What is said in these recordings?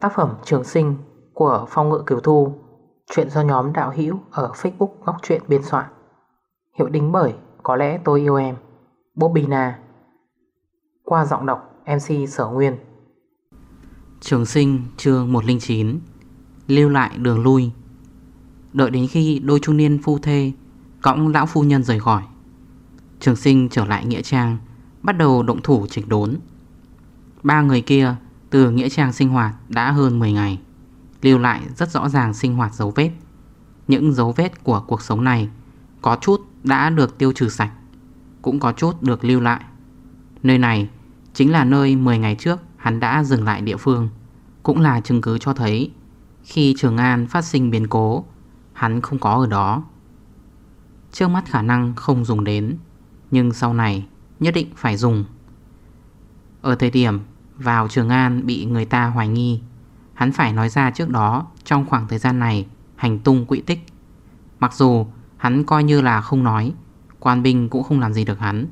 Tác phẩm Trường Sinh của Phong Ngự Kiều Thu, Chuyện do nhóm đạo hữu ở Facebook Góc Chuyện biên soạn. Hiệu đính bởi Có lẽ tôi yêu em Bobina Qua giọng đọc MC Sở Nguyên. Trường sinh, chương 109 Lưu lại đường lui. Đợi đến khi đôi trung niên phu thê, Cõng lão phu nhân rời khỏi, Trường sinh trở lại Nghĩa Trang, Bắt đầu động thủ chỉnh đốn. Ba người kia từ Nghĩa Trang sinh hoạt đã hơn 10 ngày, Lưu lại rất rõ ràng sinh hoạt dấu vết. Những dấu vết của cuộc sống này Có chút đã được tiêu trừ sạch, Cũng có chút được lưu lại. Nơi này chính là nơi 10 ngày trước hắn đã dừng lại địa phương, Cũng là chứng cứ cho thấy Khi Trường An phát sinh biến cố, Hắn không có ở đó. Trước mắt khả năng không dùng đến, Nhưng sau này nhất định phải dùng. Ở thời điểm vào Trường An bị người ta hoài nghi. Hắn phải nói ra trước đó, Trong khoảng thời gian này, Hành tung quỹ tích. Mặc dù hắn coi như là không nói, Quan binh cũng không làm gì được hắn,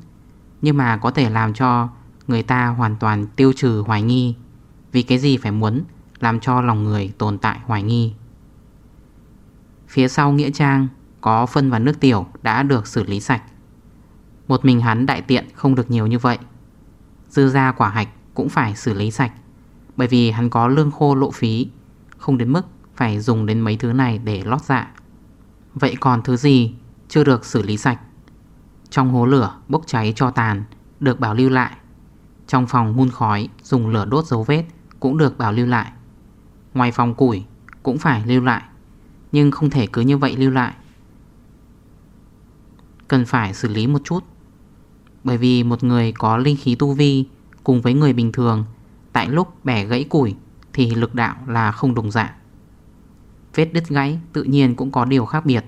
Nhưng mà có thể làm cho Người ta hoàn toàn tiêu trừ hoài nghi. Vì cái gì phải muốn Làm cho lòng người tồn tại hoài nghi? Phía sau Nghĩa Trang, Có phân và nước tiểu đã được xử lý sạch. Một mình hắn đại tiện không được nhiều như vậy. Dư ra quả hạch cũng phải xử lý sạch. Bởi vì hắn có lương khô lộ phí, Không đến mức phải dùng đến mấy thứ này để lót dạ. Vậy còn thứ gì chưa được xử lý sạch? Trong hố lửa bốc cháy cho tàn, Được bảo lưu lại. Trong phòng hun khói dùng lửa đốt dấu vết Cũng được bảo lưu lại. Ngoài phòng củi cũng phải lưu lại, Nhưng không thể cứ như vậy lưu lại. Cần phải xử lý một chút, Bởi vì một người có linh khí tu vi Cùng với người bình thường. Tại lúc bẻ gãy củi Thì lực đạo là không đồng dạng. Vết đứt gãy tự nhiên cũng có điều khác biệt.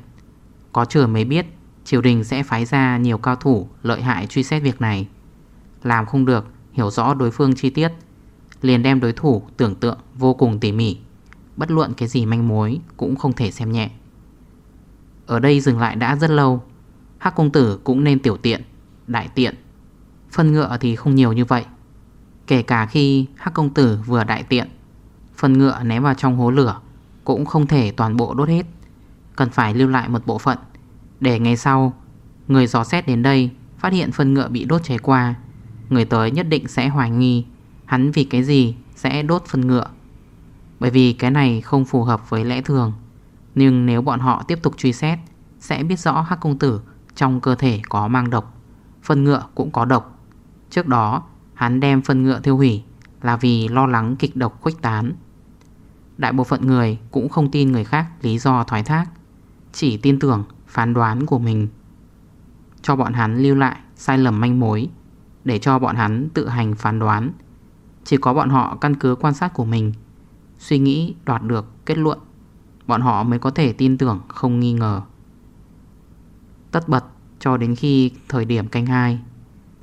Có chừa mới biết, Triều đình sẽ phái ra nhiều cao thủ Lợi hại truy xét việc này. Làm không được, hiểu rõ đối phương chi tiết, Liền đem đối thủ tưởng tượng vô cùng tỉ mỉ. Bất luận cái gì manh mối Cũng không thể xem nhẹ. Ở đây dừng lại đã rất lâu, Hắc công tử cũng nên tiểu tiện, Đại tiện. Phân ngựa thì không nhiều như vậy. Kể cả khi Hắc Công Tử vừa đại tiện Phần ngựa ném vào trong hố lửa Cũng không thể toàn bộ đốt hết. Cần phải lưu lại một bộ phận Để ngày sau Người gió xét đến đây Phát hiện phần ngựa bị đốt cháy qua, Người tới nhất định sẽ hoài nghi Hắn vì cái gì sẽ đốt phần ngựa. Bởi vì cái này không phù hợp với lẽ thường, Nhưng nếu bọn họ tiếp tục truy xét, Sẽ biết rõ Hắc Công Tử Trong cơ thể có mang độc Phần ngựa cũng có độc. Trước đó Hắn đem phân ngựa thiêu hủy Là vì lo lắng kịch độc khuếch tán. Đại bộ phận người cũng không tin người khác lý do thoái thác, Chỉ tin tưởng phán đoán của mình. Cho bọn hắn lưu lại sai lầm manh mối, Để cho bọn hắn tự hành phán đoán. Chỉ có bọn họ căn cứ quan sát của mình, Suy nghĩ đoạt được kết luận, Bọn họ mới có thể tin tưởng không nghi ngờ. Tất bật cho đến khi thời điểm canh hai,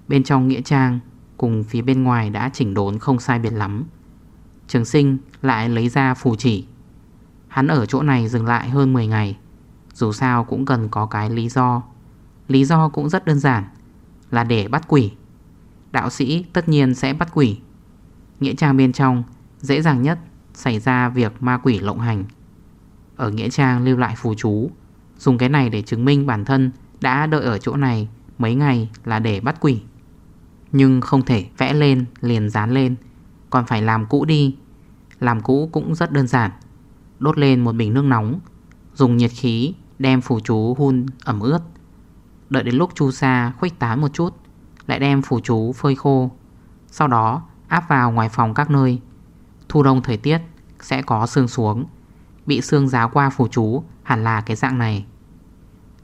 Bên trong Nghĩa Trang Cùng phía bên ngoài đã chỉnh đốn không sai biệt lắm. Trường sinh lại lấy ra phù chỉ. Hắn ở chỗ này dừng lại hơn 10 ngày. Dù sao cũng cần có cái lý do. Lý do cũng rất đơn giản, Là để bắt quỷ. Đạo sĩ tất nhiên sẽ bắt quỷ. Nghĩa trang bên trong Dễ dàng nhất xảy ra việc ma quỷ lộng hành. Ở Nghĩa trang lưu lại phù chú, Dùng cái này để chứng minh bản thân Đã đợi ở chỗ này mấy ngày là để bắt quỷ nhưng không thể vẽ lên, liền dán lên. Còn phải làm cũ đi. Làm cũ cũng rất đơn giản. Đốt lên một bình nước nóng, Dùng nhiệt khí đem phù chú hun ẩm ướt. Đợi đến lúc chu sa khuếch tán một chút, Lại đem phù chú phơi khô. Sau đó, áp vào ngoài phòng các nơi. Thu đông thời tiết sẽ có sương xuống. Bị sương giá qua phù chú hẳn là cái dạng này.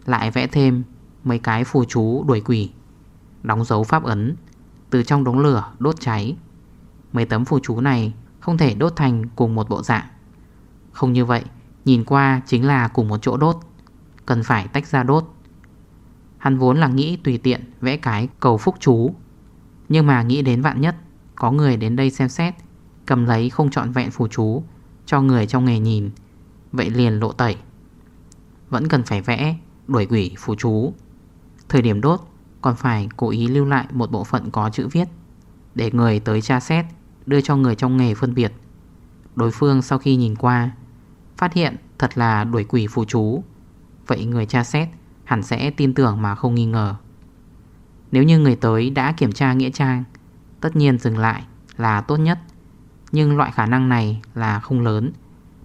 Lại vẽ thêm mấy cái phù chú đuổi quỷ. Đóng dấu pháp ấn từ trong đống lửa đốt cháy. Mấy tấm phù chú này không thể đốt thành cùng một bộ dạng. Không như vậy, Nhìn qua chính là cùng một chỗ đốt, Cần phải tách ra đốt. Hắn vốn là nghĩ tùy tiện vẽ cái cầu phúc chú, Nhưng mà nghĩ đến vạn nhất Có người đến đây xem xét, Cầm lấy không trọn vẹn phù chú Cho người trong nghề nhìn, Vậy liền lộ tẩy. Vẫn cần phải vẽ, đuổi quỷ phù chú. Thời điểm đốt còn phải cố ý lưu lại một bộ phận có chữ viết Để người tới tra xét, Đưa cho người trong nghề phân biệt. Đối phương sau khi nhìn qua, Phát hiện thật là đuổi quỷ phù chú. Vậy người tra xét Hẳn sẽ tin tưởng mà không nghi ngờ. Nếu như người tới đã kiểm tra nghĩa trang, Tất nhiên dừng lại là tốt nhất. Nhưng loại khả năng này là không lớn,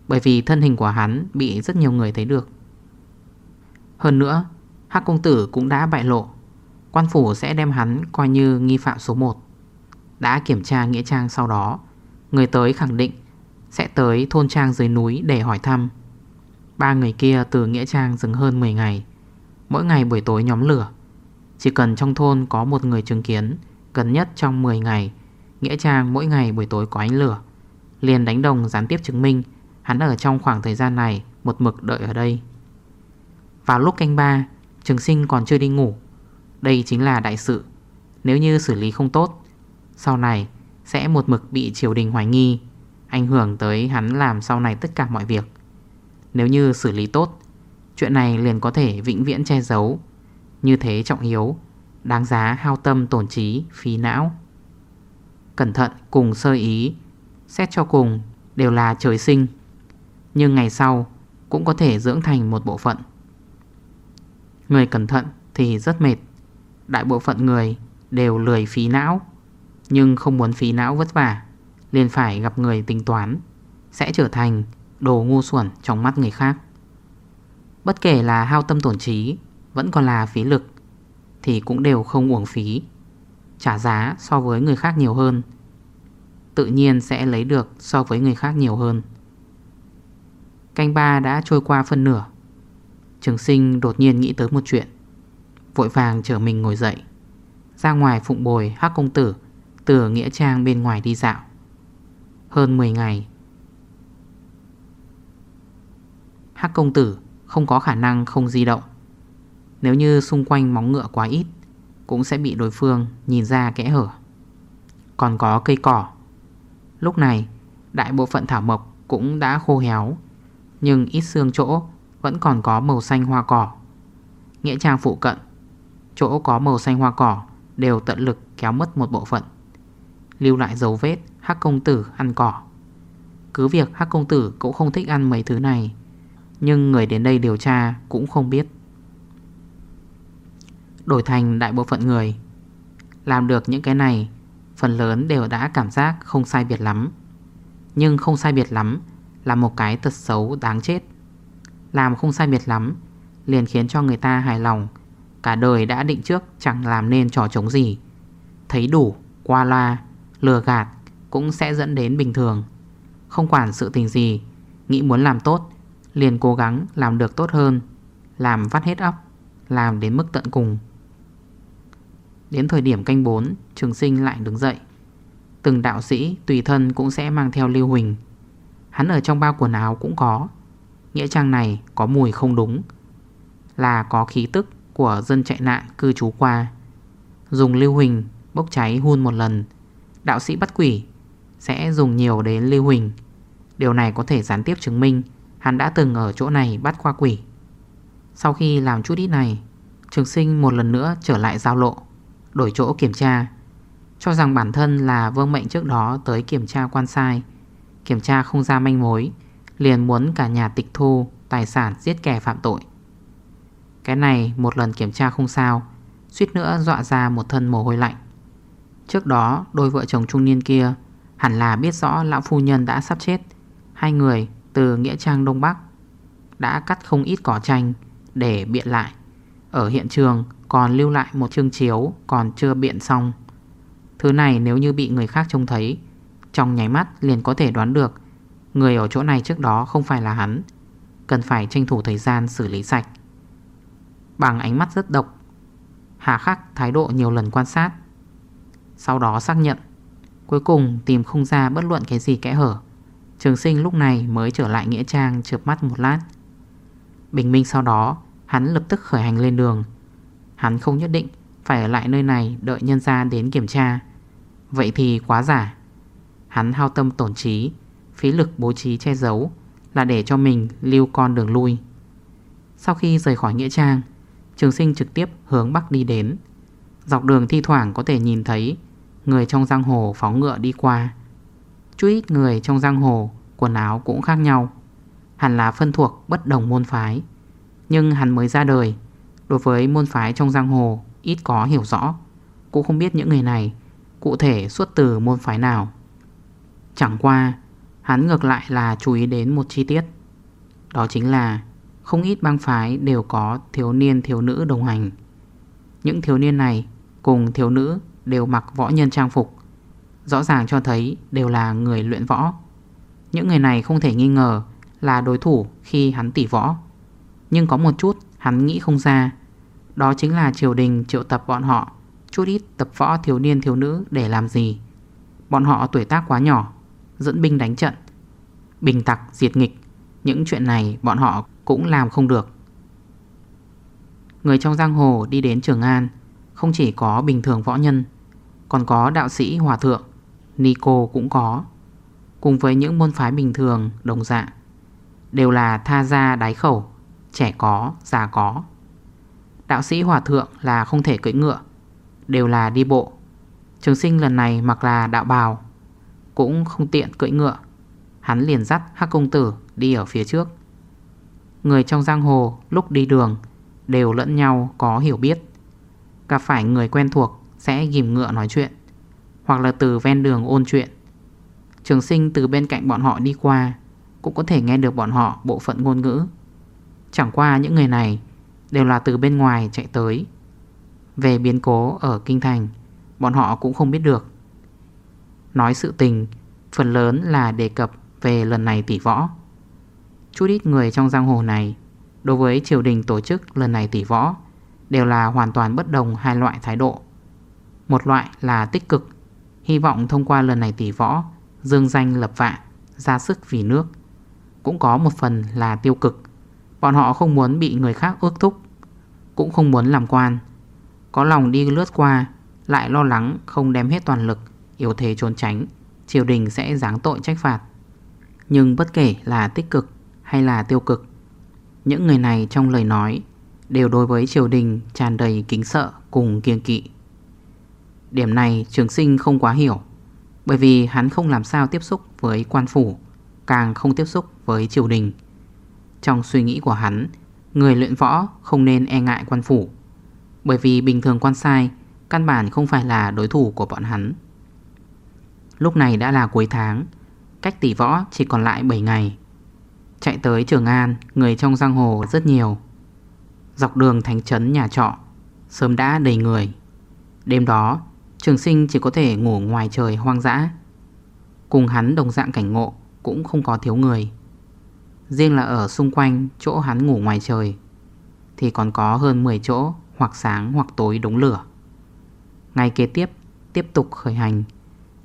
Bởi vì thân hình của hắn bị rất nhiều người thấy được. Hơn nữa, Hắc công tử cũng đã bại lộ. Quan phủ sẽ đem hắn coi như nghi phạm số 1 Đã kiểm tra nghĩa trang sau đó, Người tới khẳng định Sẽ tới thôn trang dưới núi để hỏi thăm. Ba người kia từ nghĩa trang dừng hơn 10 ngày. Mỗi ngày buổi tối nhóm lửa. Chỉ cần trong thôn có một người chứng kiến, Gần nhất trong 10 ngày, Nghĩa trang mỗi ngày buổi tối có ánh lửa. Liền đánh đồng gián tiếp chứng minh, Hắn ở trong khoảng thời gian này Một mực đợi ở đây. Vào lúc canh ba, Trường sinh còn chưa đi ngủ. Đây chính là đại sự. Nếu như xử lý không tốt, Sau này sẽ một mực bị triều đình hoài nghi, Ảnh hưởng tới hắn làm sau này tất cả mọi việc. Nếu như xử lý tốt, Chuyện này liền có thể vĩnh viễn che giấu. Như thế trọng yếu, Đáng giá hao tâm tổn trí, phí não. Cẩn thận cùng sơ ý, Xét cho cùng đều là trời sinh. Nhưng ngày sau cũng có thể dưỡng thành một bộ phận. Người cẩn thận thì rất mệt. Đại bộ phận người đều lười phí não, Nhưng không muốn phí não vất vả, liền phải gặp người tính toán, Sẽ trở thành đồ ngu xuẩn trong mắt người khác. Bất kể là hao tâm tổn trí, Vẫn còn là phí lực, Thì cũng đều không uổng phí, Trả giá so với người khác nhiều hơn, Tự nhiên sẽ lấy được so với người khác nhiều hơn. Canh ba đã trôi qua phân nửa, Trường sinh đột nhiên nghĩ tới một chuyện. Vội vàng trở mình ngồi dậy. Ra ngoài phụng bồi hắc công tử, Từ Nghĩa Trang bên ngoài đi dạo. Hơn 10 ngày. Hắc công tử không có khả năng không di động. Nếu như xung quanh móng ngựa quá ít, Cũng sẽ bị đối phương nhìn ra kẽ hở. Còn có cây cỏ. Lúc này, đại bộ phận thảo mộc cũng đã khô héo, Nhưng ít xương chỗ vẫn còn có màu xanh hoa cỏ. Nghĩa trang phụ cận Chỗ có màu xanh hoa cỏ Đều tận lực kéo mất một bộ phận. Lưu lại dấu vết Hắc công tử ăn cỏ. Cứ việc Hắc công tử cũng không thích ăn mấy thứ này, Nhưng người đến đây điều tra Cũng không biết. Đổi thành đại bộ phận người, Làm được những cái này, Phần lớn đều đã cảm giác không sai biệt lắm. Nhưng không sai biệt lắm Là một cái tật xấu đáng chết. Làm không sai biệt lắm Liền khiến cho người ta hài lòng Cả đời đã định trước chẳng làm nên trò chống gì. Thấy đủ, qua loa, lừa gạt Cũng sẽ dẫn đến bình thường. Không quản sự tình gì Nghĩ muốn làm tốt Liền cố gắng làm được tốt hơn Làm vắt hết óc Làm đến mức tận cùng. Đến thời điểm canh 4 Trường sinh lại đứng dậy. Từng đạo sĩ tùy thân cũng sẽ mang theo lưu huỳnh. Hắn ở trong bao quần áo cũng có. Nghĩa trang này có mùi không đúng Là có khí tức của dân chạy nạn cư trú qua. Dùng lưu huỳnh bốc cháy hun một lần. Đạo sĩ bắt quỷ sẽ dùng nhiều đến lưu huỳnh. Điều này có thể gián tiếp chứng minh Hắn đã từng ở chỗ này bắt qua quỷ. Sau khi làm chút ít này, Trường sinh một lần nữa trở lại giao lộ, Đổi chỗ kiểm tra. Cho rằng bản thân là vương mệnh trước đó tới kiểm tra quan sai. Kiểm tra không ra manh mối, Liền muốn cả nhà tịch thu, Tài sản giết kẻ phạm tội. Cái này một lần kiểm tra không sao, Suýt nữa dọa ra một thân mồ hôi lạnh. Trước đó, đôi vợ chồng trung niên kia Hẳn là biết rõ lão phu nhân đã sắp chết. Hai người từ Nghĩa Trang Đông Bắc Đã cắt không ít cỏ tranh Để biện lại. Ở hiện trường còn lưu lại một chương chiếu Còn chưa biện xong. Thứ này nếu như bị người khác trông thấy, Trong nháy mắt liền có thể đoán được Người ở chỗ này trước đó không phải là hắn, Cần phải tranh thủ thời gian xử lý sạch. Bằng ánh mắt rất độc. Hà khắc thái độ nhiều lần quan sát. Sau đó xác nhận, Cuối cùng tìm không ra bất luận cái gì kẽ hở. Trường sinh lúc này mới trở lại Nghĩa Trang chợp mắt một lát. Bình minh sau đó, Hắn lập tức khởi hành lên đường. Hắn không nhất định Phải ở lại nơi này đợi nhân gia đến kiểm tra. Vậy thì quá giả. Hắn hao tâm tổn trí, Phí lực bố trí che giấu Là để cho mình lưu con đường lui. Sau khi rời khỏi Nghĩa Trang Trường sinh trực tiếp hướng Bắc đi đến. Dọc đường thi thoảng có thể nhìn thấy Người trong giang hồ phóng ngựa đi qua. Chút ít người trong giang hồ, quần áo cũng khác nhau. Hẳn là phân thuộc bất đồng môn phái. Nhưng hắn mới ra đời, Đối với môn phái trong giang hồ Ít có hiểu rõ. Cũng không biết những người này Cụ thể xuất từ môn phái nào. Chẳng qua, Hắn ngược lại là chú ý đến một chi tiết. Đó chính là không ít bang phái đều có thiếu niên, thiếu nữ đồng hành. Những thiếu niên này Cùng thiếu nữ đều mặc võ nhân trang phục, Rõ ràng cho thấy đều là người luyện võ. Những người này không thể nghi ngờ Là đối thủ khi hắn tỉ võ. Nhưng có một chút hắn nghĩ không ra, Đó chính là triều đình triệu tập bọn họ, Chút ít tập võ thiếu niên, thiếu nữ để làm gì. Bọn họ tuổi tác quá nhỏ, Dẫn binh đánh trận, Bình tặc, diệt nghịch. Những chuyện này bọn họ cũng làm không được. Người trong giang hồ đi đến Trường An Không chỉ có bình thường võ nhân Còn có đạo sĩ hòa thượng Nico cũng có. Cùng với những môn phái bình thường đồng dạng Đều là tha ra đáy khẩu Trẻ có, già có. Đạo sĩ hòa thượng là không thể cưỡi ngựa Đều là đi bộ. Trường sinh lần này mặc là đạo bào Cũng không tiện cưỡi ngựa. Hắn liền dắt hắc công tử đi ở phía trước. Người trong giang hồ lúc đi đường Đều lẫn nhau có hiểu biết. Gặp phải người quen thuộc Sẽ ghim ngựa nói chuyện, Hoặc là từ ven đường ôn chuyện. Trường sinh từ bên cạnh bọn họ đi qua Cũng có thể nghe được bọn họ bộ phận ngôn ngữ. Chẳng qua những người này Đều là từ bên ngoài chạy tới. Về biến cố ở Kinh Thành, Bọn họ cũng không biết được. Nói sự tình, Phần lớn là đề cập về lần này tỷ võ. Chút ít người trong giang hồ này. Đối với triều đình tổ chức lần này tỷ võ, Đều là hoàn toàn bất đồng hai loại thái độ. Một loại là tích cực, Hy vọng thông qua lần này tỷ võ, Dương danh lập vạn, Ra sức vì nước. Cũng có một phần là tiêu cực, Bọn họ không muốn bị người khác ước thúc, Cũng không muốn làm quan. Có lòng đi lướt qua, Lại lo lắng không đem hết toàn lực, Yếu thế trốn tránh, Triều đình sẽ giáng tội trách phạt. Nhưng bất kể là tích cực hay là tiêu cực? Những người này trong lời nói Đều đối với triều đình tràn đầy kính sợ cùng kiêng kỵ. Điểm này trường sinh không quá hiểu, Bởi vì hắn không làm sao tiếp xúc với quan phủ, Càng không tiếp xúc với triều đình. Trong suy nghĩ của hắn, Người luyện võ không nên e ngại quan phủ, Bởi vì bình thường quan sai Căn bản không phải là đối thủ của bọn hắn. Lúc này đã là cuối tháng, Cách tỷ võ chỉ còn lại 7 ngày. Chạy tới Trường An, Người trong giang hồ rất nhiều. Dọc đường thành trấn nhà trọ, Sớm đã đầy người. Đêm đó, Trường sinh chỉ có thể ngủ ngoài trời hoang dã. Cùng hắn đồng dạng cảnh ngộ Cũng không có thiếu người. Riêng là ở xung quanh chỗ hắn ngủ ngoài trời, Thì còn có hơn 10 chỗ Hoặc sáng hoặc tối đống lửa. Ngày kế tiếp Tiếp tục khởi hành,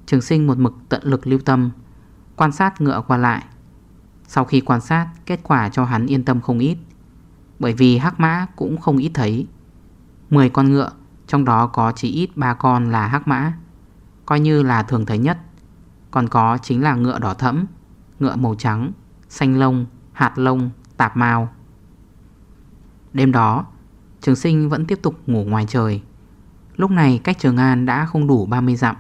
Trường sinh một mực tận lực lưu tâm, Quan sát ngựa qua lại. Sau khi quan sát Kết quả cho hắn yên tâm không ít. Bởi vì hắc mã cũng không ít thấy. 10 con ngựa Trong đó có chỉ ít 3 con là hắc mã. Coi như là thường thấy nhất. Còn có chính là ngựa đỏ thẫm Ngựa màu trắng Xanh lông, hạt lông, tạp màu Đêm đó Trường sinh vẫn tiếp tục ngủ ngoài trời. Lúc này cách Trường An đã không đủ 30 dặm.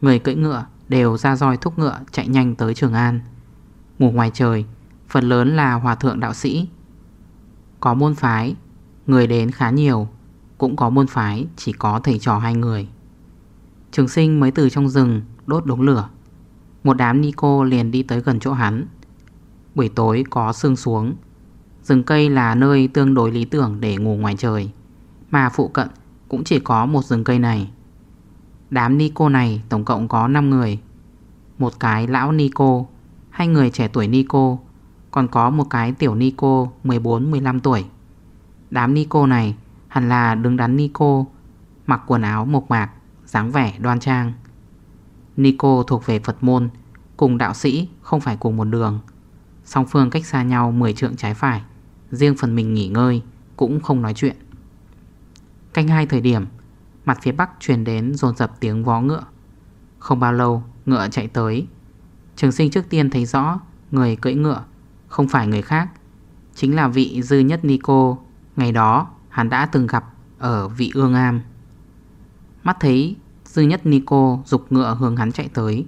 Người cưỡi ngựa đều ra roi thúc ngựa chạy nhanh tới Trường An. Ngủ ngoài trời. Phần lớn là hòa thượng đạo sĩ. Có môn phái, Người đến khá nhiều. Cũng có môn phái, chỉ có thầy trò hai người. Trường sinh mới từ trong rừng, Đốt đống lửa. Một đám ni cô liền đi tới gần chỗ hắn. Buổi tối có sương xuống. Rừng cây là nơi tương đối lý tưởng để ngủ ngoài trời. Mà phụ cận cũng chỉ có một rừng cây này. Đám ni cô này tổng cộng có 5 người. Một cái lão ni cô. Hai người trẻ tuổi Nico, Còn có một cái tiểu Nico 14-15 tuổi. Đám Nico này hẳn là đứng đắn Nico, Mặc quần áo mộc mạc, dáng vẻ đoan trang. Nico thuộc về Phật môn, Cùng đạo sĩ, không phải cùng một đường. Song phương cách xa nhau 10 trượng trái phải, Riêng phần mình nghỉ ngơi, Cũng không nói chuyện. Canh hai thời điểm, Mặt phía bắc truyền đến dồn dập tiếng vó ngựa. Không bao lâu, ngựa chạy tới. Trường sinh trước tiên thấy rõ Người cưỡi ngựa, Không phải người khác, Chính là vị dư nhất Nico. Ngày đó, hắn đã từng gặp Ở vị ương am. Mắt thấy dư nhất Nico dục ngựa hướng hắn chạy tới,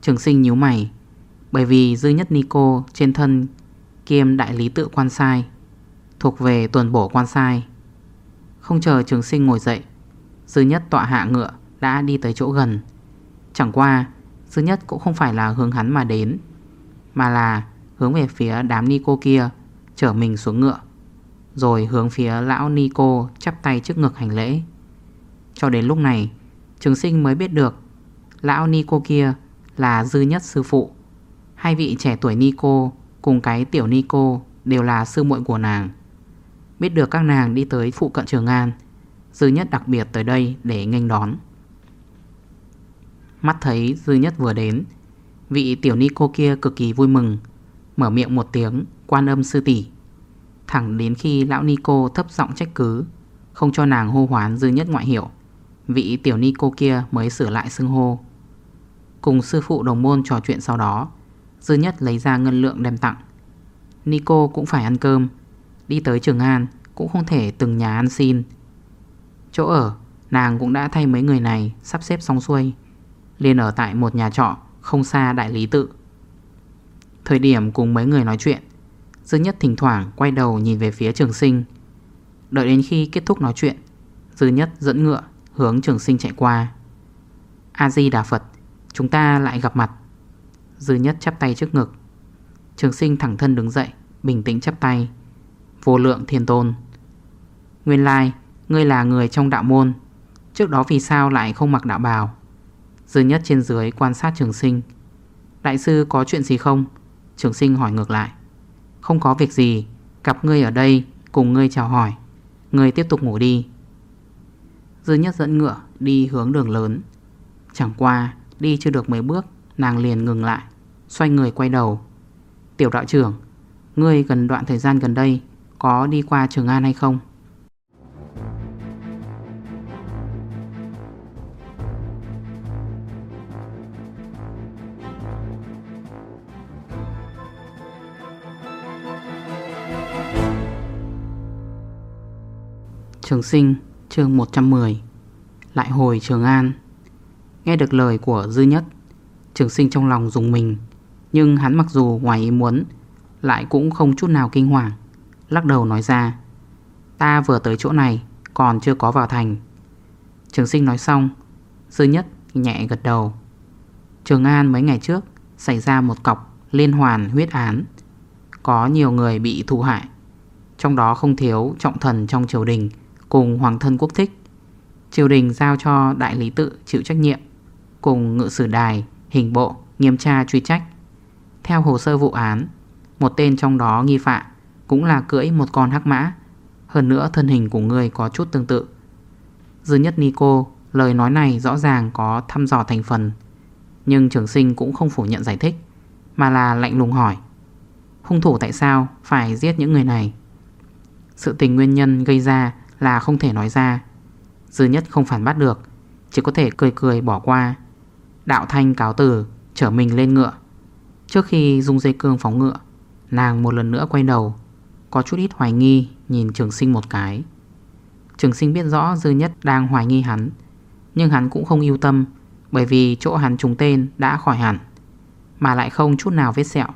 Trường sinh nhíu mày, Bởi vì dư nhất Nico trên thân kiêm đại lý tự quan sai, Thuộc về tuần bổ quan sai. Không chờ trường sinh ngồi dậy, Dư nhất tọa hạ ngựa đã đi tới chỗ gần. Chẳng qua Dư nhất cũng không phải là hướng hắn mà đến, Mà là hướng về phía đám Nico kia, Chở mình xuống ngựa, Rồi hướng phía lão Nico chắp tay trước ngực hành lễ. Cho đến lúc này, Trường sinh mới biết được Lão Nico kia là dư nhất sư phụ. Hai vị trẻ tuổi Nico Cùng cái tiểu Nico Đều là sư muội của nàng. Biết được các nàng đi tới phụ cận Trường An, Dư nhất đặc biệt tới đây để nghênh đón. Mắt thấy Dư nhất vừa đến. Vị tiểu Nico kia cực kỳ vui mừng, Mở miệng một tiếng, Quan âm sư tỷ. Thẳng đến khi lão Nico thấp giọng trách cứ, Không cho nàng hô hoán Dư nhất ngoại hiệu, Vị tiểu Nico kia mới sửa lại xưng hô. Cùng sư phụ đồng môn trò chuyện sau đó Dư nhất lấy ra ngân lượng đem tặng. Nico cũng phải ăn cơm, Đi tới Trường An Cũng không thể từng nhà ăn xin. Chỗ ở, Nàng cũng đã thay mấy người này Sắp xếp xong xuôi liền ở tại một nhà trọ Không xa đại lý tự. Thời điểm cùng mấy người nói chuyện, Dư nhất thỉnh thoảng quay đầu nhìn về phía trường sinh. Đợi đến khi kết thúc nói chuyện, Dư nhất dẫn ngựa Hướng trường sinh chạy qua. A-di-đà Phật, Chúng ta lại gặp mặt. Dư nhất chắp tay trước ngực. Trường sinh thẳng thân đứng dậy, Bình tĩnh chắp tay. Vô lượng thiên tôn, Nguyên lai Ngươi là người trong đạo môn, Trước đó vì sao lại không mặc đạo bào? Dư nhất trên dưới quan sát trường sinh. Đại sư có chuyện gì không? Trường sinh hỏi ngược lại. Không có việc gì, Gặp ngươi ở đây, cùng ngươi chào hỏi. Ngươi tiếp tục ngủ đi. Dư nhất dẫn ngựa đi hướng đường lớn. Chẳng qua, Đi chưa được mấy bước, Nàng liền ngừng lại, Xoay người quay đầu. Tiểu đạo trưởng, Ngươi gần đoạn thời gian gần đây Có đi qua Trường An hay không? Trường sinh, chương 110 Lại hồi Trường An. Nghe được lời của Dư Nhất, Trường sinh trong lòng dùng mình, Nhưng hắn mặc dù ngoài ý muốn, Lại cũng không chút nào kinh hoàng, Lắc đầu nói ra, Ta vừa tới chỗ này, Còn chưa có vào thành. Trường sinh nói xong, Dư Nhất nhẹ gật đầu. Trường An mấy ngày trước Xảy ra một cọc liên hoàn huyết án, Có nhiều người bị thù hại, Trong đó không thiếu trọng thần trong triều đình Cùng hoàng thân quốc thích. Triều đình giao cho đại lý tự chịu trách nhiệm Cùng ngự sử đài, hình bộ, nghiêm tra truy trách. Theo hồ sơ vụ án Một tên trong đó nghi phạm Cũng là cưỡi một con hắc mã Hơn nữa thân hình của người có chút tương tự. Dư nhất Nico Lời nói này rõ ràng có thăm dò thành phần Nhưng trường sinh cũng không phủ nhận giải thích Mà là lạnh lùng hỏi Hung thủ tại sao phải giết những người này? Sự tình nguyên nhân gây ra là không thể nói ra. Dư nhất không phản bắt được, Chỉ có thể cười cười bỏ qua. Đạo thanh cáo tử Chở mình lên ngựa. Trước khi dung dây cương phóng ngựa, Nàng một lần nữa quay đầu, Có chút ít hoài nghi nhìn trường sinh một cái. Trường sinh biết rõ Dư nhất đang hoài nghi hắn, Nhưng hắn cũng không yêu tâm, Bởi vì chỗ hắn trùng tên đã khỏi hẳn, Mà lại không chút nào vết sẹo.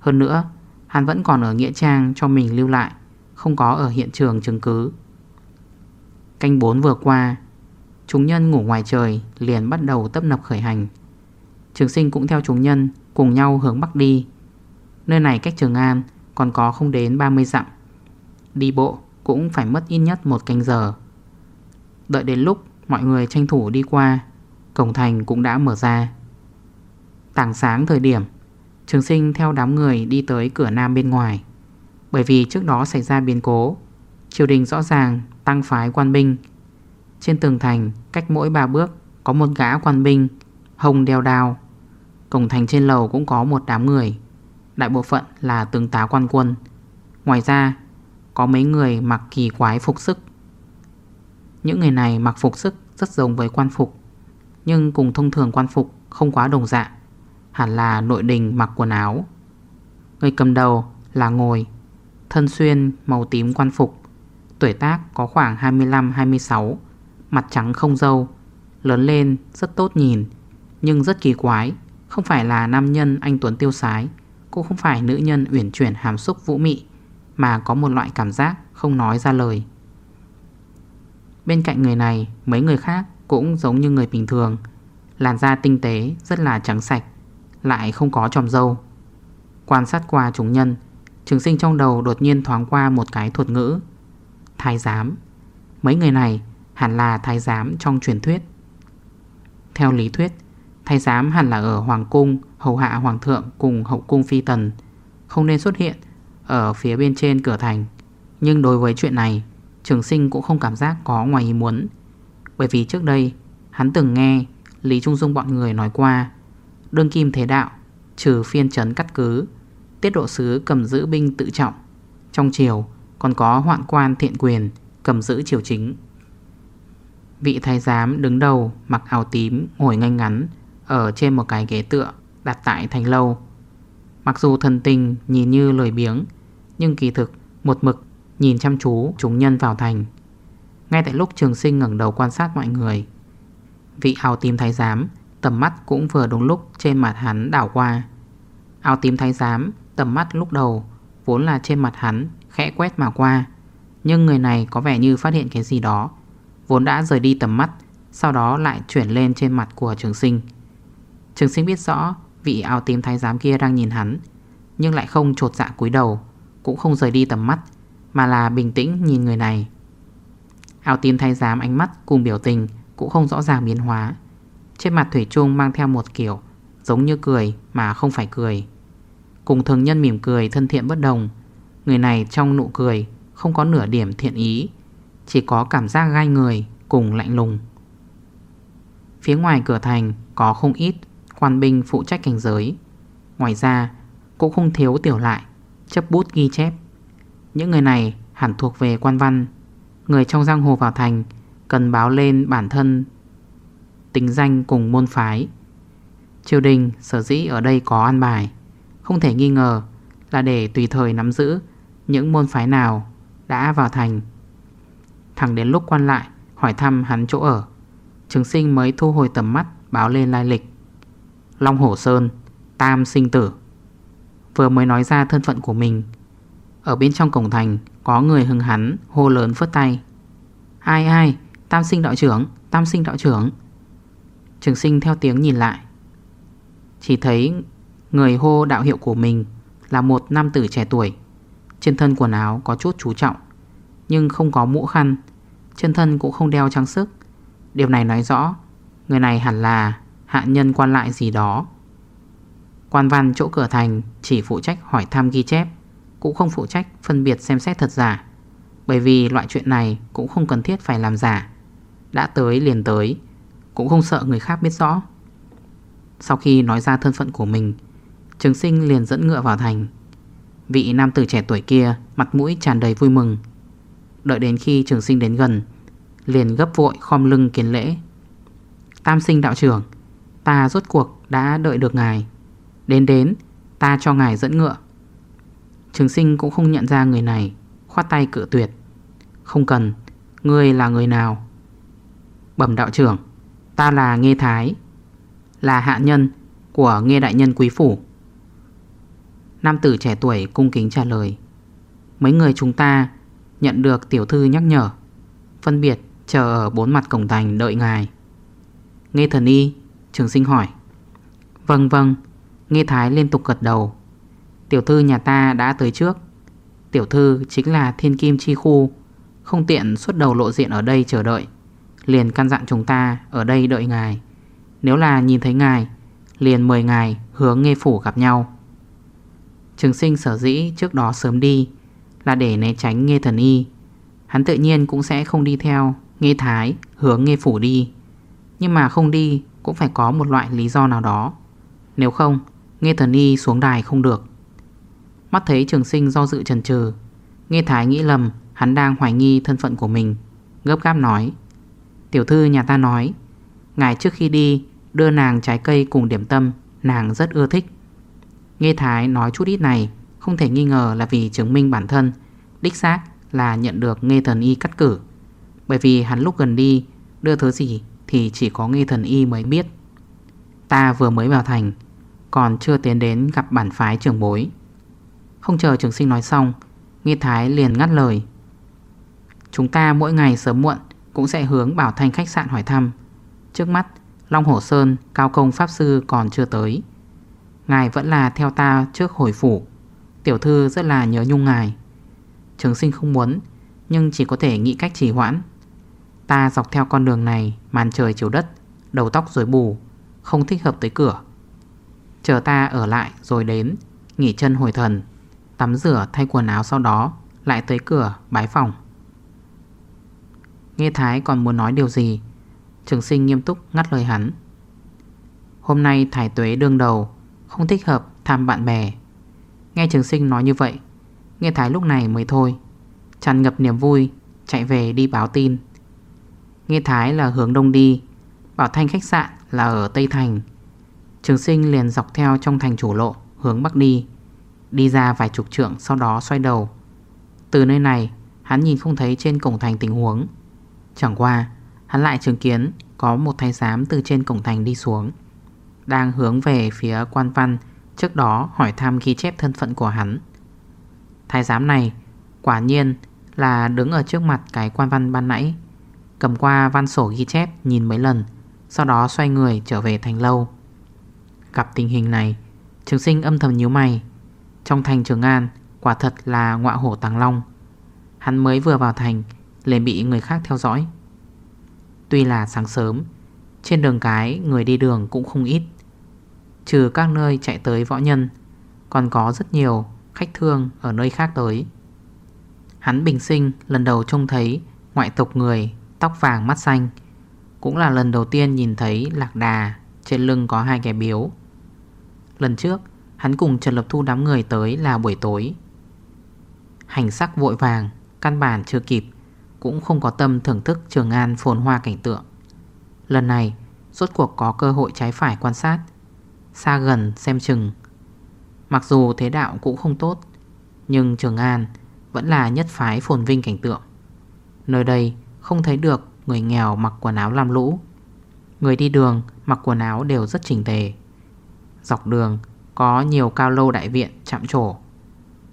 Hơn nữa, Hắn vẫn còn ở Nghĩa Trang cho mình lưu lại, Không có ở hiện trường chứng cứ. Canh 4 vừa qua, Chúng nhân ngủ ngoài trời liền bắt đầu tấp nập khởi hành. Trường sinh cũng theo chúng nhân cùng nhau hướng Bắc đi. Nơi này cách Trường An còn có không đến 30 dặm. Đi bộ cũng phải mất ít nhất một canh giờ. Đợi đến lúc mọi người tranh thủ đi qua, Cổng thành cũng đã mở ra. Tảng sáng thời điểm, Trường sinh theo đám người đi tới cửa nam bên ngoài. Bởi vì trước đó xảy ra biến cố Triều đình rõ ràng tăng phái quan binh. Trên tường thành, cách mỗi ba bước, Có một gã quan binh, Hồng đeo đào Cổng thành trên lầu cũng có một đám người, Đại bộ phận là tướng tá quan quân. Ngoài ra, Có mấy người mặc kỳ quái phục sức. Những người này mặc phục sức Rất giống với quan phục, Nhưng cùng thông thường quan phục Không quá đồng dạng, Hẳn là nội đình mặc quần áo. Người cầm đầu là ngồi, Thân xuyên màu tím quan phục. Tuổi tác có khoảng 25-26 Mặt trắng không dâu, Lớn lên, rất tốt nhìn, Nhưng rất kỳ quái, Không phải là nam nhân anh Tuấn tiêu sái Cũng không phải nữ nhân uyển chuyển hàm xúc vũ mị, Mà có một loại cảm giác không nói ra lời. Bên cạnh người này, Mấy người khác cũng giống như người bình thường, Làn da tinh tế, rất là trắng sạch, Lại không có tròm dâu. Quan sát qua chúng nhân, Trường sinh trong đầu đột nhiên thoáng qua một cái thuật ngữ Thái giám. Mấy người này hẳn là thái giám trong truyền thuyết. Theo lý thuyết, Thái giám hẳn là ở Hoàng Cung, Hầu hạ Hoàng thượng cùng hậu cung phi tần. Không nên xuất hiện Ở phía bên trên cửa thành. Nhưng đối với chuyện này, Trường sinh cũng không cảm giác có ngoài ý muốn. Bởi vì trước đây, Hắn từng nghe Lý Trung Dung bọn người nói qua, Đương kim thế đạo, Trừ phiên trấn cắt cứ, Tiết độ sứ cầm giữ binh tự trọng, Trong triều còn có hoạn quan thiện quyền, Cầm giữ triều chính. Vị thái giám đứng đầu Mặc áo tím ngồi ngay ngắn, Ở trên một cái ghế tựa, Đặt tại thành lâu. Mặc dù thần tình nhìn như lười biếng, Nhưng kỳ thực một mực Nhìn chăm chú chúng nhân vào thành. Ngay tại lúc trường sinh ngẩn đầu quan sát mọi người, Vị áo tím thái giám Tầm mắt cũng vừa đúng lúc trên mặt hắn đảo qua. Áo tím thái giám Tầm mắt lúc đầu Vốn là trên mặt hắn khẽ quét mà qua. Nhưng người này có vẻ như phát hiện cái gì đó, Vốn đã rời đi tầm mắt, Sau đó lại chuyển lên trên mặt của trường sinh. Trường sinh biết rõ Vị áo tím thái giám kia đang nhìn hắn, Nhưng lại không trột dạ cúi đầu, Cũng không rời đi tầm mắt, Mà là bình tĩnh nhìn người này. Áo tím thái giám ánh mắt cùng biểu tình Cũng không rõ ràng biến hóa. Trên mặt Thủy Trung mang theo một kiểu Giống như cười mà không phải cười. Cùng thường nhân mỉm cười thân thiện bất đồng Người này trong nụ cười Không có nửa điểm thiện ý, Chỉ có cảm giác gai người cùng lạnh lùng. Phía ngoài cửa thành Có không ít quan binh phụ trách cảnh giới. Ngoài ra, cũng không thiếu tiểu lại, Chấp bút ghi chép. Những người này hẳn thuộc về quan văn. Người trong giang hồ vào thành Cần báo lên bản thân Tính danh cùng môn phái. Triều đình, sở dĩ ở đây có an bài, Không thể nghi ngờ Là để tùy thời nắm giữ những môn phái nào đã vào thành? Thẳng đến lúc quan lại, Hỏi thăm hắn chỗ ở, Trường sinh mới thu hồi tầm mắt, Báo lên lai lịch. Long Hổ Sơn, Tam sinh tử. Vừa mới nói ra thân phận của mình, Ở bên trong cổng thành Có người hưng hắn, hô lớn phất tay. Ai ai, Tam sinh đạo trưởng, Tam sinh đạo trưởng. Trường sinh theo tiếng nhìn lại. Chỉ thấy người hô đạo hiệu của mình Là một nam tử trẻ tuổi. Trên thân quần áo có chút chú trọng, Nhưng không có mũ khăn. Trên thân cũng không đeo trang sức. Điều này nói rõ, Người này hẳn là hạ nhân quan lại gì đó. Quan văn chỗ cửa thành chỉ phụ trách hỏi thăm ghi chép, Cũng không phụ trách phân biệt xem xét thật giả, Bởi vì loại chuyện này cũng không cần thiết phải làm giả. Đã tới liền tới, Cũng không sợ người khác biết rõ. Sau khi nói ra thân phận của mình, Trường sinh liền dẫn ngựa vào thành. Vị nam tử trẻ tuổi kia Mặt mũi tràn đầy vui mừng. Đợi đến khi trường sinh đến gần, Liền gấp vội khom lưng kiến lễ. Tam sinh đạo trưởng, Ta rốt cuộc đã đợi được ngài. Đến đến, ta cho ngài dẫn ngựa. Trường sinh cũng không nhận ra người này, Khoát tay cự tuyệt. Không cần, Ngươi là người nào? Bẩm đạo trưởng, Ta là Nghê Thái, Là hạ nhân của Nghê Đại Nhân Quý Phủ. Nam tử trẻ tuổi cung kính trả lời. Mấy người chúng ta Nhận được tiểu thư nhắc nhở. Phân biệt chờ ở bốn mặt cổng thành đợi ngài. Nghe thần y, Trường sinh hỏi. Vâng vâng. Nghe Thái liên tục gật đầu. Tiểu thư nhà ta đã tới trước. Tiểu thư chính là thiên kim chi khu. Không tiện xuất đầu lộ diện ở đây chờ đợi. Liền căn dặn chúng ta ở đây đợi ngài. Nếu là nhìn thấy ngài, Liền mời ngài hướng nghe phủ gặp nhau. Trường sinh sở dĩ trước đó sớm đi Là để né tránh nghe thần y. Hắn tự nhiên cũng sẽ không đi theo Nghe thái, hướng nghe phủ đi. Nhưng mà không đi cũng phải có một loại lý do nào đó. Nếu không Nghe thần y xuống đài không được. Mắt thấy trường sinh do dự trần trừ Nghe thái nghĩ lầm, Hắn đang hoài nghi thân phận của mình, Gấp gáp nói, Tiểu thư nhà ta nói, Ngài trước khi đi đưa nàng trái cây cùng điểm tâm, Nàng rất ưa thích. Nghe thái nói chút ít này, Không thể nghi ngờ là vì chứng minh bản thân. Đích xác là nhận được nghe thần y cắt cử. Bởi vì hắn lúc gần đi, Đưa thứ gì thì chỉ có nghe thần y mới biết. Ta vừa mới vào thành, Còn chưa tiến đến gặp bản phái trưởng bối. Không chờ trường sinh nói xong Nghi Thái liền ngắt lời. Chúng ta mỗi ngày sớm muộn Cũng sẽ hướng Bảo Thanh khách sạn hỏi thăm. Trước mắt, Long Hổ Sơn, Cao Công Pháp Sư còn chưa tới. Ngài vẫn là theo ta trước hồi phủ. Tiểu thư rất là nhớ nhung ngài. Trường sinh không muốn, Nhưng chỉ có thể nghĩ cách trì hoãn. Ta dọc theo con đường này, Màn trời chiều đất, Đầu tóc rồi bù, Không thích hợp tới cửa. Chờ ta ở lại rồi đến, Nghỉ chân hồi thần, Tắm rửa thay quần áo sau đó, Lại tới cửa bái phòng. Nghe Thái còn muốn nói điều gì, Trường sinh nghiêm túc ngắt lời hắn. Hôm nay thải tuế đương đầu không thích hợp thăm bạn bè. Nghe trường sinh nói như vậy, Nghe Thái lúc này mới thôi. Tràn ngập niềm vui, Chạy về đi báo tin. Nghe Thái là hướng đông đi, Bảo Thanh khách sạn là ở Tây Thành. Trường sinh liền dọc theo trong thành chủ lộ, Hướng bắc đi. Đi ra vài chục trượng sau đó xoay đầu. Từ nơi này, Hắn nhìn không thấy trên cổng thành tình huống. Chẳng qua, Hắn lại chứng kiến Có một thái giám từ trên cổng thành đi xuống. Đang hướng về phía quan văn, Trước đó hỏi thăm ghi chép thân phận của hắn. Thái giám này, Quả nhiên là đứng ở trước mặt cái quan văn ban nãy. Cầm qua văn sổ ghi chép nhìn mấy lần, Sau đó xoay người trở về thành lâu. Gặp tình hình này, Trường sinh âm thầm nhíu mày. Trong thành Trường An, Quả thật là ngọa hổ tàng long. Hắn mới vừa vào thành, liền bị người khác theo dõi. Tuy là sáng sớm, Trên đường cái người đi đường cũng không ít. Trừ các nơi chạy tới võ nhân, Còn có rất nhiều khách thương ở nơi khác tới. Hắn bình sinh lần đầu trông thấy ngoại tộc người tóc vàng mắt xanh, Cũng là lần đầu tiên nhìn thấy lạc đà trên lưng có hai kẻ biếu. Lần trước, hắn cùng Trần Lập Thu đám người tới là buổi tối. Hành sắc vội vàng, Căn bản chưa kịp, Cũng không có tâm thưởng thức Trường An phồn hoa cảnh tượng. Lần này, Rốt cuộc có cơ hội trái phải quan sát Xa gần xem chừng. Mặc dù thế đạo cũng không tốt, Nhưng Trường An Vẫn là nhất phái phồn vinh cảnh tượng. Nơi đây không thấy được Người nghèo mặc quần áo làm lũ. Người đi đường mặc quần áo đều rất chỉnh tề. Dọc đường có nhiều cao lâu đại viện chạm trổ.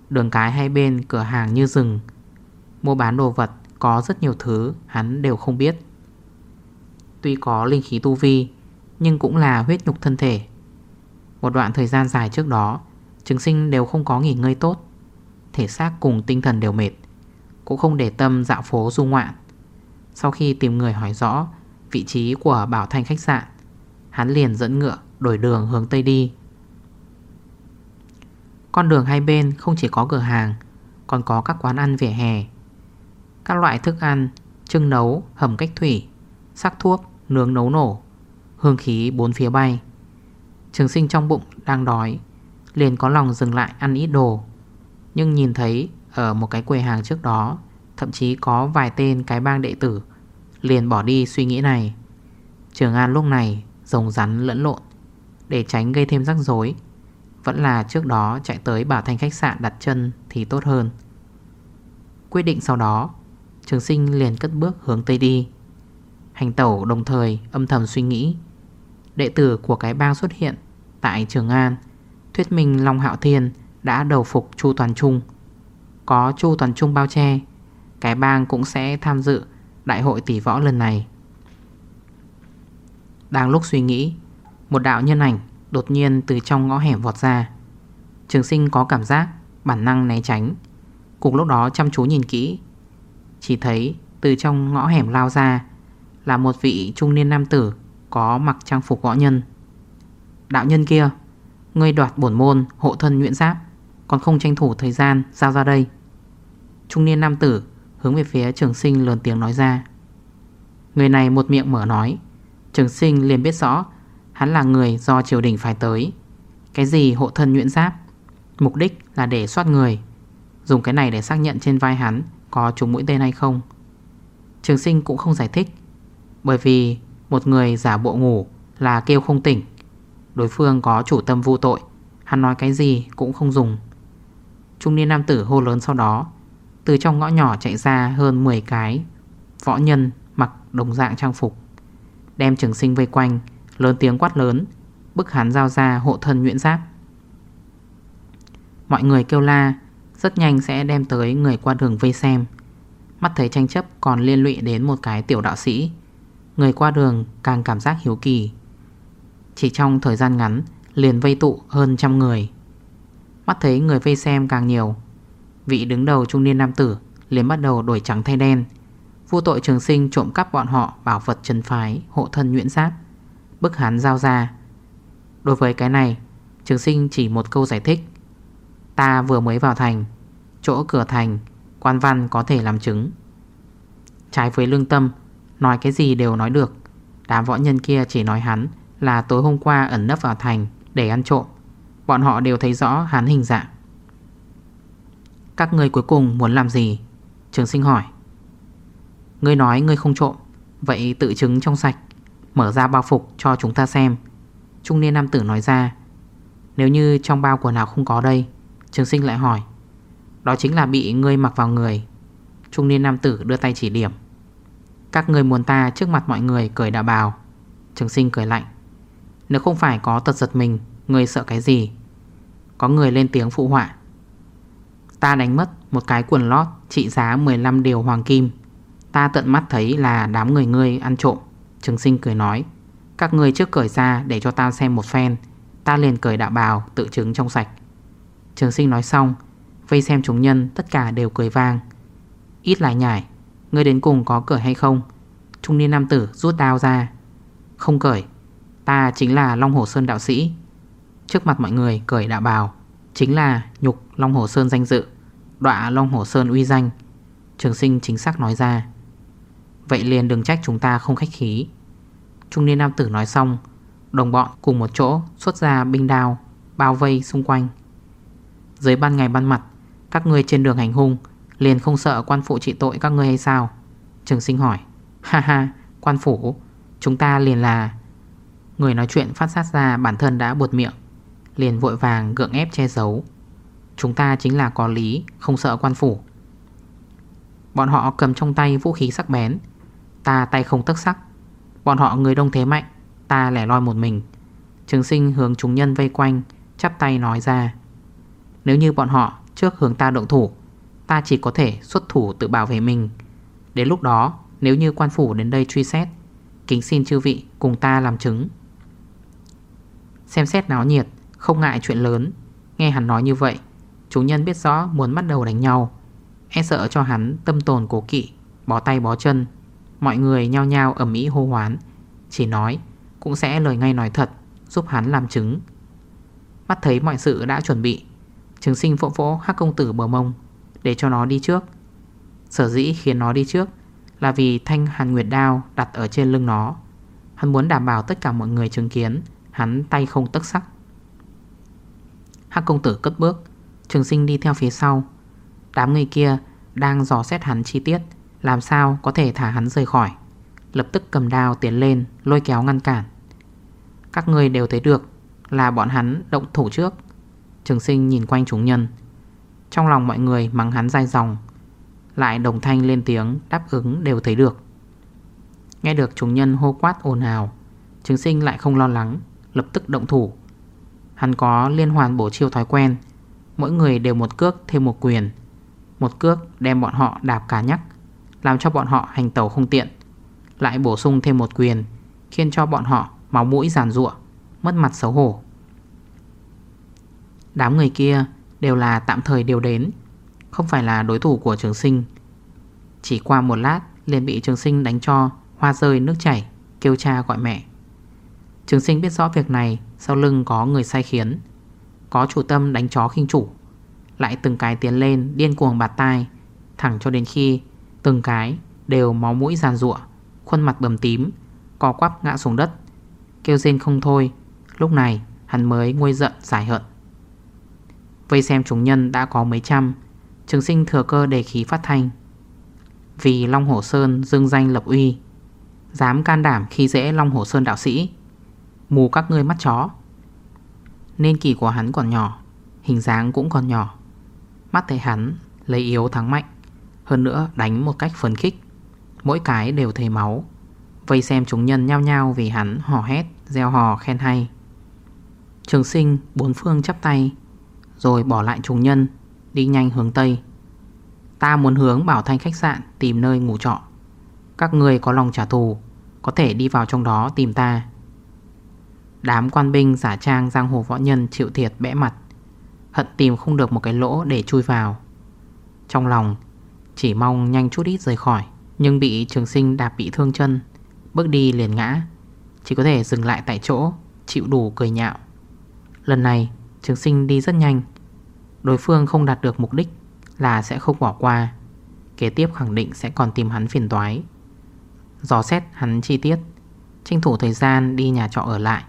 Đường cái hai bên cửa hàng như rừng. Mua bán đồ vật có rất nhiều thứ hắn đều không biết. Tuy có linh khí tu vi, Nhưng cũng là huyết nhục thân thể. Một đoạn thời gian dài trước đó trứng sinh đều không có nghỉ ngơi tốt. Thể xác cùng tinh thần đều mệt Cũng không để tâm dạo phố du ngoạn. Sau khi tìm người hỏi rõ Vị trí của Bảo Thanh khách sạn Hắn liền dẫn ngựa đổi đường hướng Tây đi. Con đường hai bên không chỉ có cửa hàng Còn có các quán ăn vỉa hè. Các loại thức ăn Trưng nấu, hầm cách thủy Sắc thuốc, nướng nấu nổ Hương khí bốn phía bay. Trường sinh trong bụng đang đói, Liền có lòng dừng lại ăn ít đồ. Nhưng nhìn thấy Ở một cái quầy hàng trước đó, Thậm chí có vài tên cái bang đệ tử, Liền bỏ đi suy nghĩ này. Trường An lúc này Rồng rắn lẫn lộn, Để tránh gây thêm rắc rối. Vẫn là trước đó chạy tới bảo thanh khách sạn đặt chân Thì tốt hơn. Quyết định sau đó, Trường sinh liền cất bước hướng Tây đi. Hành tẩu đồng thời âm thầm suy nghĩ Đệ tử của cái bang xuất hiện Tại Trường An, Thuyết minh Long Hạo Thiên Đã đầu phục Chu Toàn Trung. Có Chu Toàn Trung bao che, Cái bang cũng sẽ tham dự Đại hội tỷ võ lần này. Đang lúc suy nghĩ, Một đạo nhân ảnh đột nhiên từ trong ngõ hẻm vọt ra. Trường sinh có cảm giác Bản năng né tránh, Cùng lúc đó chăm chú nhìn kỹ. Chỉ thấy từ trong ngõ hẻm lao ra Là một vị trung niên nam tử có mặc trang phục võ nhân. Đạo nhân kia, Ngươi đoạt bổn môn, hộ thân nguyện giáp, Còn không tranh thủ thời gian giao ra đây. Trung niên nam tử Hướng về phía trường sinh lớn tiếng nói ra. Người này một miệng mở nói, Trường sinh liền biết rõ, Hắn là người do triều đình phải tới. Cái gì hộ thân nhuyễn giáp? Mục đích là để soát người. Dùng cái này để xác nhận trên vai hắn Có trúng mũi tên hay không. Trường sinh cũng không giải thích, Bởi vì một người giả bộ ngủ Là kêu không tỉnh. Đối phương có chủ tâm vô tội. Hắn nói cái gì cũng không dùng. Trung niên nam tử hô lớn sau đó. Từ trong ngõ nhỏ chạy ra hơn 10 cái. Võ nhân mặc đồng dạng trang phục. Đem trường sinh vây quanh, Lớn tiếng quát lớn. Bức hắn giao ra hộ thân nhuyễn giáp. Mọi người kêu la, Rất nhanh sẽ đem tới người qua đường vây xem. Mắt thấy tranh chấp còn liên lụy đến một cái tiểu đạo sĩ. Người qua đường càng cảm giác hiếu kỳ. Chỉ trong thời gian ngắn, Liền vây tụ hơn trăm người. Mắt thấy người vây xem càng nhiều, Vị đứng đầu trung niên nam tử liền bắt đầu đổi trắng thay đen. Vô tội trường sinh trộm cắp bọn họ Bảo vật chân phái, hộ thân nhuyễn giáp, Bức hắn giao ra. Đối với cái này, Trường sinh chỉ một câu giải thích. Ta vừa mới vào thành, Chỗ cửa thành, Quan văn có thể làm chứng. Trái với lương tâm Nói cái gì đều nói được. Đám võ nhân kia chỉ nói hắn Là tối hôm qua ẩn nấp vào thành Để ăn trộm. Bọn họ đều thấy rõ hắn hình dạng. Các người cuối cùng muốn làm gì? Trường sinh hỏi. Ngươi nói ngươi không trộm, Vậy tự chứng trong sạch, Mở ra bao phục cho chúng ta xem. Trung niên nam tử nói ra. Nếu như trong bao quần áo không có đây, Trường sinh lại hỏi. Đó chính là bị ngươi mặc vào người. Trung niên nam tử đưa tay chỉ điểm. Các người muốn ta trước mặt mọi người cười đạo bào Trường sinh cười lạnh. Nếu không phải có tật giật mình người sợ cái gì? Có người lên tiếng phụ họa. Ta đánh mất một cái quần lót Trị giá 15 điều hoàng kim. Ta tận mắt thấy là đám người ngươi ăn trộm. Trường sinh cười nói. Các người trước cởi ra để cho ta xem một phen. Ta liền cởi đạo bào tự chứng trong sạch. Trường sinh nói xong, Vây xem chúng nhân, tất cả đều cười vang. Ít lại nhải Ngươi đến cùng có cởi hay không? Trung niên nam tử rút đao ra. Không cởi. Ta chính là Long Hồ Sơn đạo sĩ. Trước mặt mọi người cởi đạo bào, Chính là nhục Long Hồ Sơn danh dự, Đọa Long Hồ Sơn uy danh. Trường sinh chính xác nói ra. Vậy liền đừng trách chúng ta không khách khí. Trung niên nam tử nói xong, Đồng bọn cùng một chỗ xuất ra binh đao, Bao vây xung quanh. Dưới ban ngày ban mặt, Các người trên đường hành hung Liền không sợ quan phụ trị tội các ngươi hay sao? Trường sinh hỏi. Ha ha, quan phủ, Chúng ta liền là. Người nói chuyện phát sát ra, bản thân đã buột miệng, Liền vội vàng gượng ép che giấu. Chúng ta chính là có lý, Không sợ quan phủ. Bọn họ cầm trong tay vũ khí sắc bén. Ta tay không tức sắc. Bọn họ người đông thế mạnh, Ta lẻ loi một mình. Trường sinh hướng chúng nhân vây quanh, Chắp tay nói ra. Nếu như bọn họ trước hướng ta động thủ Ta chỉ có thể xuất thủ tự bảo vệ mình. Đến lúc đó, Nếu như quan phủ đến đây truy xét, Kính xin chư vị cùng ta làm chứng. Xem xét náo nhiệt, Không ngại chuyện lớn. Nghe hắn nói như vậy, Chúng nhân biết rõ muốn bắt đầu đánh nhau. E sợ cho hắn tâm tồn cố kỵ, Bó tay bó chân. Mọi người nhao nhao ẩm ý hô hoán, Chỉ nói cũng sẽ lời ngay nói thật, Giúp hắn làm chứng. Mắt thấy mọi sự đã chuẩn bị trường sinh vỗ vỗ hắc công tử bờ mông để cho nó đi trước. Sở dĩ khiến nó đi trước Là vì thanh hàn nguyệt đao đặt ở trên lưng nó. Hắn muốn đảm bảo tất cả mọi người chứng kiến, Hắn tay không tức sắc. Hắc công tử cất bước, Trường sinh đi theo phía sau. Đám người kia đang dò xét hắn chi tiết, Làm sao có thể thả hắn rời khỏi. Lập tức cầm đao tiến lên, Lôi kéo ngăn cản. Các người đều thấy được Là bọn hắn động thủ trước. Trường sinh nhìn quanh chúng nhân trong lòng mọi người mắng hắn dai dòng. Lại đồng thanh lên tiếng, Đáp ứng đều thấy được. Nghe được chúng nhân hô quát ồn ào chứng sinh lại không lo lắng, Lập tức động thủ. Hắn có liên hoàn bổ chiêu thói quen, Mỗi người đều một cước thêm một quyền. Một cước đem bọn họ đạp cả nhắc, Làm cho bọn họ hành tàu không tiện. Lại bổ sung thêm một quyền, Khiến cho bọn họ máu mũi giàn ruộng Mất mặt xấu hổ. Đám người kia đều là tạm thời điều đến, Không phải là đối thủ của trường sinh. Chỉ qua một lát, liền bị trường sinh đánh cho Hoa rơi nước chảy, Kêu cha gọi mẹ. Trường sinh biết rõ việc này, Sau lưng có người sai khiến. Có chủ tâm đánh chó khinh chủ, Lại từng cái tiến lên điên cuồng bạt tai, Thẳng cho đến khi Từng cái đều máu mũi giàn ruộng Khuôn mặt bầm tím, Co quắp ngã xuống đất. Kêu rên không thôi, Lúc này hắn mới nguôi giận, giải hận. Vây xem chúng nhân đã có mấy trăm. Trường sinh thừa cơ đề khí phát thanh. Vì Long Hổ Sơn dương danh lập uy, Dám can đảm khi dễ Long Hổ Sơn đạo sĩ, Mù các ngươi mắt chó. Nên kỳ của hắn còn nhỏ, Hình dáng cũng còn nhỏ. Mắt thấy hắn lấy yếu thắng mạnh, Hơn nữa đánh một cách phấn khích. Mỗi cái đều thấy máu. Vây xem chúng nhân nhao nhao vì hắn hò hét Gieo hò, khen hay. Trường sinh bốn phương chắp tay rồi bỏ lại trùng nhân, Đi nhanh hướng Tây. Ta muốn hướng bảo thanh khách sạn Tìm nơi ngủ trọ. Các người có lòng trả thù, Có thể đi vào trong đó tìm ta. Đám quan binh giả trang giang hồ võ nhân chịu thiệt bẽ mặt, Hận tìm không được một cái lỗ để chui vào. Trong lòng, Chỉ mong nhanh chút ít rời khỏi, Nhưng bị trường sinh đạp bị thương chân, Bước đi liền ngã, Chỉ có thể dừng lại tại chỗ, Chịu đủ cười nhạo. Lần này trường sinh đi rất nhanh. Đối phương không đạt được mục đích Là sẽ không bỏ qua. Kế tiếp khẳng định sẽ còn tìm hắn phiền toái. Giò xét hắn chi tiết. Tranh thủ thời gian đi nhà trọ ở lại.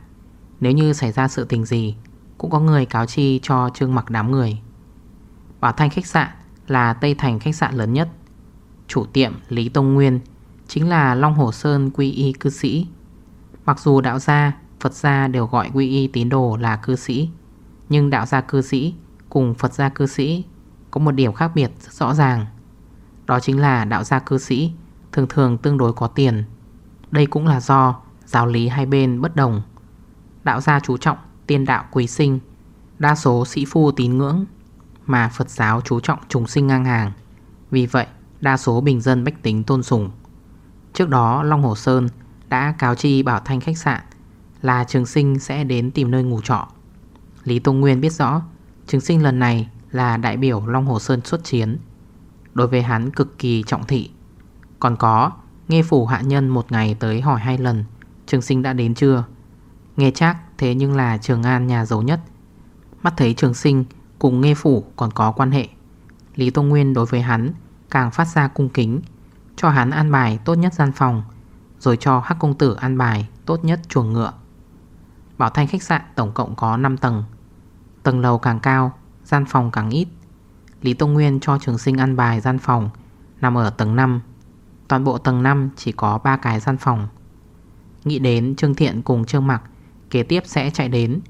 Nếu như xảy ra sự tình gì, Cũng có người cáo chi cho trương mặc đám người. Bảo Thanh khách sạn Là Tây Thành khách sạn lớn nhất. Chủ tiệm Lý Tông Nguyên Chính là Long Hồ Sơn quy y cư sĩ. Mặc dù đạo gia, Phật gia đều gọi quy y tín đồ là cư sĩ. Nhưng đạo gia cư sĩ cùng Phật gia cư sĩ Có một điểm khác biệt rất rõ ràng. Đó chính là đạo gia cư sĩ Thường thường tương đối có tiền. Đây cũng là do giáo lý hai bên bất đồng. Đạo gia chú trọng tiên đạo quý sinh, Đa số sĩ phu tín ngưỡng Mà Phật giáo chú trọng trùng sinh ngang hàng. Vì vậy, đa số bình dân bách tính tôn sùng. Trước đó, Long Hồ Sơn đã cáo chi bảo thanh khách sạn là trường sinh sẽ đến tìm nơi ngủ trọ. Lý Tông Nguyên biết rõ, Trường sinh lần này là đại biểu Long Hồ Sơn xuất chiến. Đối với hắn cực kỳ trọng thị. Còn có, Nghe phủ hạ nhân một ngày tới hỏi hai lần, Trường sinh đã đến chưa? Nghe chắc thế nhưng là trường an nhà giàu nhất. Mắt thấy trường sinh cùng nghe phủ còn có quan hệ, Lý Tông Nguyên đối với hắn càng phát ra cung kính, Cho hắn an bài tốt nhất gian phòng, Rồi cho hắc công tử an bài tốt nhất chuồng ngựa. Bảo Thanh khách sạn tổng cộng có 5 tầng Tầng lầu càng cao, Gian phòng càng ít. Lý Tông Nguyên cho trường sinh ăn bài gian phòng, Nằm ở tầng 5 Toàn bộ tầng 5 chỉ có 3 cái gian phòng. Nghĩ đến Trương Thiện cùng Trương Mặc, Kế tiếp sẽ chạy đến.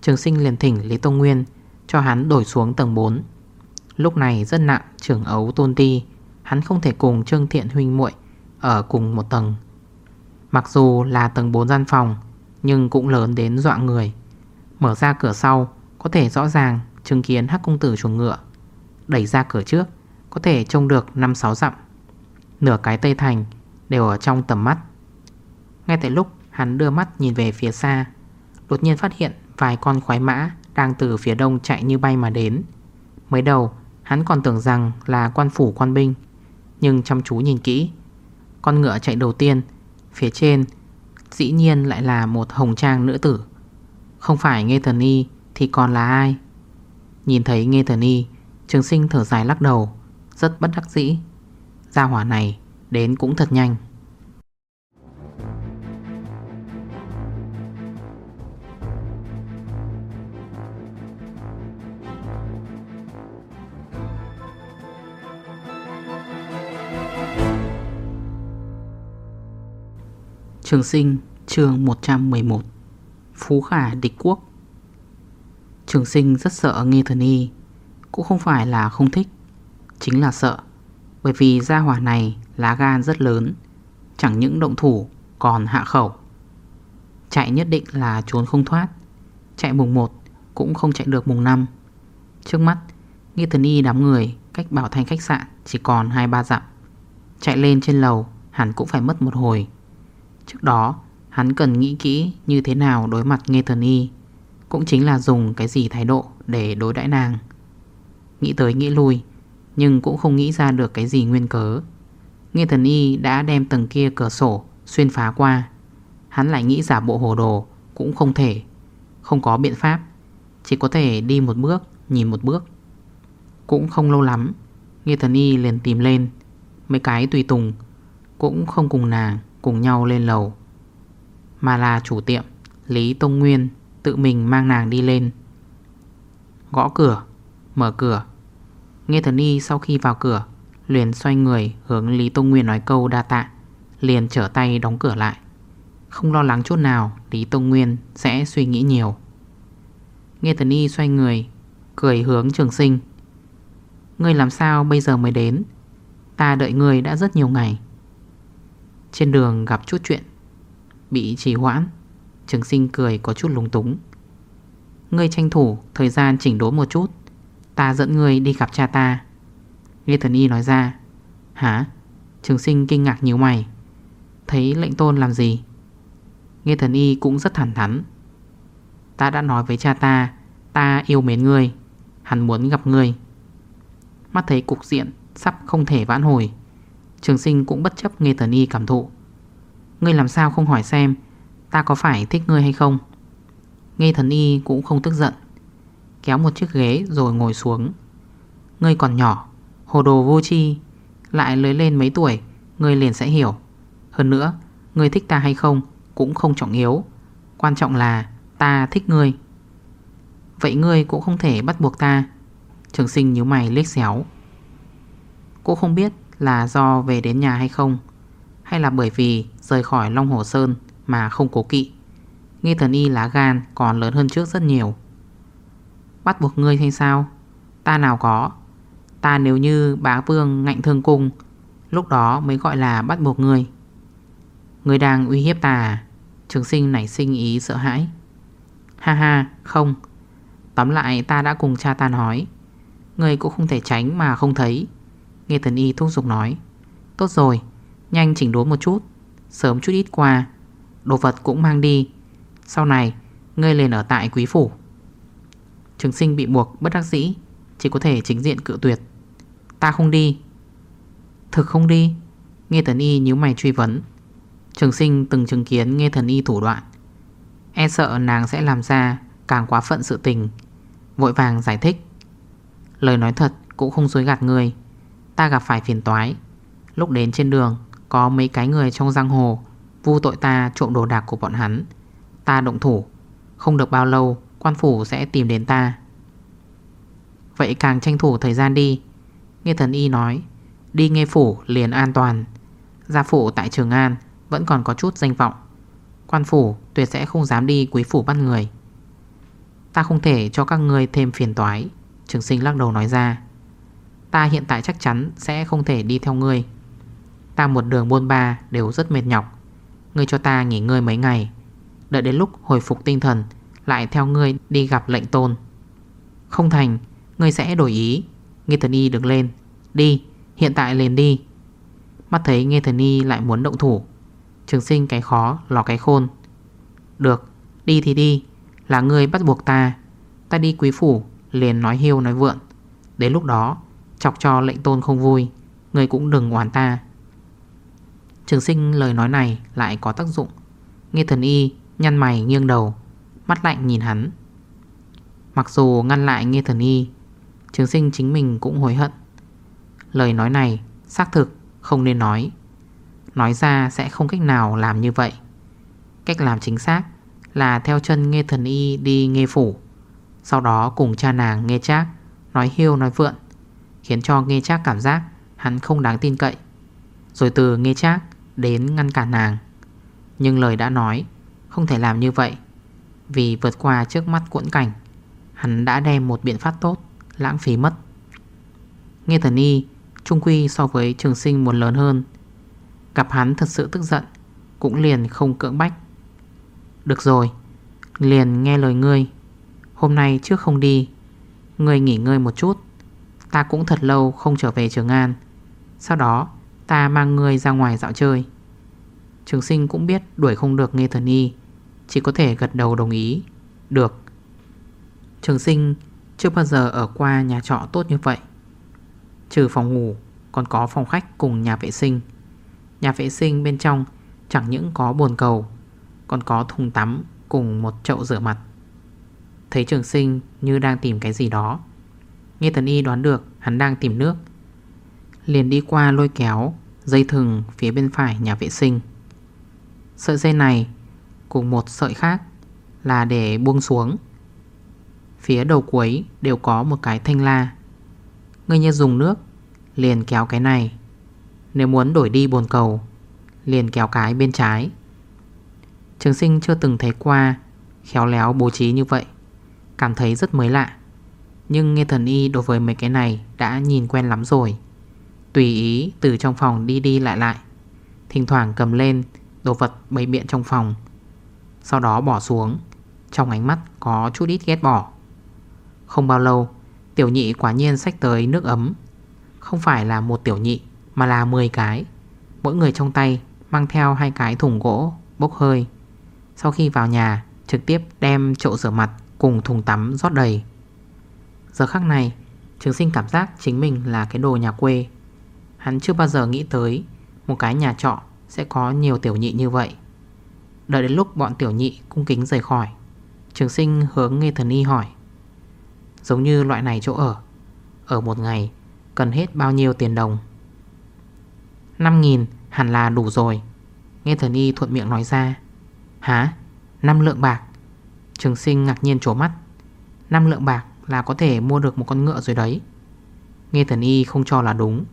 Trường sinh liền thỉnh Lý Tông Nguyên Cho hắn đổi xuống tầng 4 Lúc này rất nặng, trưởng ấu tôn ti, Hắn không thể cùng Trương Thiện huynh muội Ở cùng một tầng. Mặc dù là tầng 4 gian phòng, nhưng cũng lớn đến dọa người. Mở ra cửa sau có thể rõ ràng chứng kiến hắc công tử chuồng ngựa. Đẩy ra cửa trước, Có thể trông được 5-6 dặm. Nửa cái Tây Thành Đều ở trong tầm mắt. Ngay tại lúc hắn đưa mắt nhìn về phía xa, Đột nhiên phát hiện Vài con khoái mã Đang từ phía đông chạy như bay mà đến. Mới đầu, hắn còn tưởng rằng là quan phủ quan binh, Nhưng chăm chú nhìn kỹ, Con ngựa chạy đầu tiên, Phía trên Dĩ nhiên lại là một hồng trang nữ tử. Không phải Nghe Thần Y thì còn là ai? Nhìn thấy Nghe Thần Y, Trường sinh thở dài lắc đầu, Rất bất đắc dĩ. Gia hỏa này đến cũng thật nhanh. Trường sinh chương 111 Phú khả địch quốc. Trường sinh rất sợ nghe thần y Cũng không phải là không thích, Chính là sợ. Bởi vì gia hỏa này lá gan rất lớn, Chẳng những động thủ, Còn hạ khẩu. Chạy nhất định là trốn không thoát. Chạy mùng 1 cũng không chạy được mùng 5 Trước mắt Nghe thần y đám người Cách bảo thành khách sạn chỉ còn 2-3 dặm. Chạy lên trên lầu, hắn cũng phải mất một hồi. Trước đó, hắn cần nghĩ kỹ như thế nào đối mặt Nghe Thần Y cũng chính là dùng cái gì thái độ để đối đãi nàng. Nghĩ tới nghĩ lui, Nhưng cũng không nghĩ ra được cái gì nguyên cớ. Nghe Thần Y đã đem tầng kia cửa sổ xuyên phá qua, Hắn lại nghĩ giả bộ hồ đồ cũng không thể, Không có biện pháp, Chỉ có thể đi một bước, nhìn một bước. Cũng không lâu lắm, Nghe Thần Y liền tìm lên, Mấy cái tùy tùng Cũng không cùng nàng cùng nhau lên lầu, Mà là chủ tiệm Lý Tông Nguyên tự mình mang nàng đi lên. Gõ cửa, Mở cửa. Nghe thần y sau khi vào cửa, Liền xoay người hướng Lý Tông Nguyên nói câu đa tạ, Liền trở tay đóng cửa lại. Không lo lắng chút nào, Lý Tông Nguyên sẽ suy nghĩ nhiều. Nghe thần y xoay người, Cười hướng trường sinh. Ngươi làm sao bây giờ mới đến? Ta đợi người đã rất nhiều ngày. Trên đường gặp chút chuyện, Bị trì hoãn. Trường sinh cười có chút lung túng. Ngươi tranh thủ thời gian chỉnh đốn một chút. Ta dẫn ngươi đi gặp cha ta. Nghe thần y nói ra. Hả? Trường sinh kinh ngạc nhiều mày. Thấy lệnh tôn làm gì? Nghe thần y cũng rất thẳng thắn. Ta đã nói với cha ta Ta yêu mến ngươi. Hắn muốn gặp ngươi. Mắt thấy cục diện sắp không thể vãn hồi, Trường sinh cũng bất chấp nghe thần y cảm thụ. Ngươi làm sao không hỏi xem Ta có phải thích ngươi hay không? Nghe thần y cũng không tức giận. Kéo một chiếc ghế rồi ngồi xuống. Ngươi còn nhỏ, Hồ đồ vô chi Lại lớn lên mấy tuổi, Ngươi liền sẽ hiểu. Hơn nữa, Ngươi thích ta hay không Cũng không trọng yếu. Quan trọng là Ta thích ngươi. Vậy ngươi cũng không thể bắt buộc ta. Trường sinh nhíu mày lết xéo. Cô không biết là do về đến nhà hay không, Hay là bởi vì rời khỏi Long Hồ Sơn mà không cố kỵ. Nghi thần y lá gan còn lớn hơn trước rất nhiều. Bắt buộc ngươi hay sao? Ta nào có? Ta nếu như bá vương ngạnh thương cung, Lúc đó mới gọi là bắt buộc ngươi. Ngươi đang uy hiếp ta à? Trường sinh nảy sinh ý sợ hãi. Ha ha, không. Tóm lại ta đã cùng cha ta nói. Ngươi cũng không thể tránh mà không thấy. Nghe thần y thúc giục nói. Tốt rồi, Nhanh chỉnh đốn một chút. Sớm chút ít qua Đồ vật cũng mang đi. Sau này, Ngươi liền ở tại quý phủ. Trường sinh bị buộc, bất đắc dĩ, Chỉ có thể chính diện cự tuyệt. Ta không đi. Thực không đi? Nghe thần y nhíu mày truy vấn. Trường sinh từng chứng kiến nghe thần y thủ đoạn. E sợ nàng sẽ làm ra Càng quá phận sự tình. Vội vàng giải thích. Lời nói thật cũng không dối gạt người Ta gặp phải phiền toái. Lúc đến trên đường, Có mấy cái người trong giang hồ Vu tội ta trộm đồ đạc của bọn hắn. Ta động thủ. Không được bao lâu, Quan phủ sẽ tìm đến ta. Vậy càng tranh thủ thời gian đi. Nghe thần y nói, Đi nghe phủ liền an toàn. Gia phủ tại Trường An Vẫn còn có chút danh vọng. Quan phủ tuyệt sẽ không dám đi quý phủ bắt người. Ta không thể cho các ngươi thêm phiền toái, Trường sinh lắc đầu nói ra. Ta hiện tại chắc chắn sẽ không thể đi theo ngươi. Ta một đường buôn ba đều rất mệt nhọc. Ngươi cho ta nghỉ ngơi mấy ngày. Đợi đến lúc hồi phục tinh thần, Lại theo ngươi đi gặp lệnh tôn. Không thành, Ngươi sẽ đổi ý. Nghe thần y đứng lên. Đi, hiện tại liền đi. Mắt thấy nghe thần y lại muốn động thủ, Trường sinh cái khó, lò cái khôn. Được, đi thì đi, Là ngươi bắt buộc ta. Ta đi quý phủ, liền nói hiêu nói vượn Đến lúc đó, Chọc cho lệnh tôn không vui, ngươi cũng đừng oán ta. Trường sinh lời nói này lại có tác dụng. Nghe thần y nhăn mày nghiêng đầu, Mắt lạnh nhìn hắn. Mặc dù ngăn lại nghe thần y, Trường sinh chính mình cũng hối hận. Lời nói này xác thực không nên nói. Nói ra sẽ không cách nào làm như vậy. Cách làm chính xác là theo chân nghe thần y đi nghe phủ, Sau đó cùng cha nàng nghe chác Nói hiêu nói vượn, Khiến cho nghe chác cảm giác Hắn không đáng tin cậy. Rồi từ nghe chác đến ngăn cản nàng. Nhưng lời đã nói, Không thể làm như vậy, Vì vượt qua trước mắt cuộn cảnh, Hắn đã đem một biện pháp tốt, Lãng phí mất. Nghe thần y, Trung quy so với trường sinh muốn lớn hơn. Gặp hắn thật sự tức giận, Cũng liền không cưỡng bách. Được rồi, Liền nghe lời ngươi. Hôm nay trước không đi, Ngươi nghỉ ngơi một chút, Ta cũng thật lâu không trở về Trường An. Sau đó ta mang người ra ngoài dạo chơi. Trường sinh cũng biết đuổi không được nghe thần y, Chỉ có thể gật đầu đồng ý. Được. Trường sinh chưa bao giờ ở qua nhà trọ tốt như vậy. Trừ phòng ngủ, Còn có phòng khách cùng nhà vệ sinh. Nhà vệ sinh bên trong Chẳng những có bồn cầu, Còn có thùng tắm cùng một chậu rửa mặt. Thấy trường sinh như đang tìm cái gì đó Nghe thần y đoán được hắn đang tìm nước. Liền đi qua lôi kéo, Dây thừng phía bên phải nhà vệ sinh. Sợi dây này, Cùng một sợi khác, Là để buông xuống. Phía đầu cuối đều có một cái thanh la. Người như dùng nước, Liền kéo cái này. Nếu muốn đổi đi bồn cầu, Liền kéo cái bên trái. Trường sinh chưa từng thấy qua, Khéo léo bố trí như vậy. Cảm thấy rất mới lạ. Nhưng nghe thần y đối với mấy cái này Đã nhìn quen lắm rồi. Tùy ý từ trong phòng đi đi lại lại. Thỉnh thoảng cầm lên Đồ vật bày biện trong phòng, Sau đó bỏ xuống. Trong ánh mắt có chút ít ghét bỏ. Không bao lâu, Tiểu nhị quả nhiên xách tới nước ấm. Không phải là một tiểu nhị, Mà là 10 cái. Mỗi người trong tay mang theo hai cái thùng gỗ, Bốc hơi. Sau khi vào nhà, trực tiếp đem chậu rửa mặt Cùng thùng tắm rót đầy. Giờ khắc này, Trường sinh cảm giác chính mình là cái đồ nhà quê. Hắn chưa bao giờ nghĩ tới Một cái nhà trọ sẽ có nhiều tiểu nhị như vậy. Đợi đến lúc bọn tiểu nhị cung kính rời khỏi, Trường sinh hướng nghe thần y hỏi, Giống như loại này chỗ ở Ở một ngày Cần hết bao nhiêu tiền đồng? 5.000 hẳn là đủ rồi Nghe thần y thuận miệng nói ra. Hả? 5 lượng bạc? Trường sinh ngạc nhiên trổ mắt. 5 lượng bạc là có thể mua được một con ngựa rồi đấy. Nghe thần y không cho là đúng.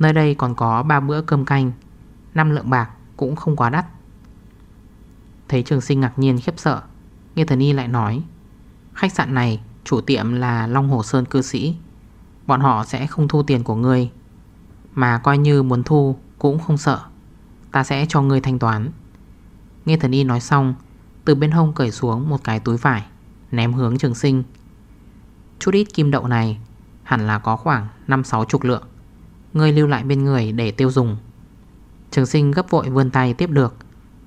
Nơi đây còn có 3 bữa cơm canh 5 lượng bạc cũng không quá đắt. Thấy trường sinh ngạc nhiên khiếp sợ, Nghe thần y lại nói, Khách sạn này chủ tiệm là Long Hồ Sơn cư sĩ. Bọn họ sẽ không thu tiền của ngươi, Mà coi như muốn thu cũng không sợ. Ta sẽ cho ngươi thanh toán. Nghe thần y nói xong, Từ bên hông cởi xuống một cái túi vải, Ném hướng trường sinh. Chút ít kim đậu này Hẳn là có khoảng 5-6 chục lượng. Ngươi lưu lại bên người để tiêu dùng. Trường sinh gấp vội vươn tay tiếp được.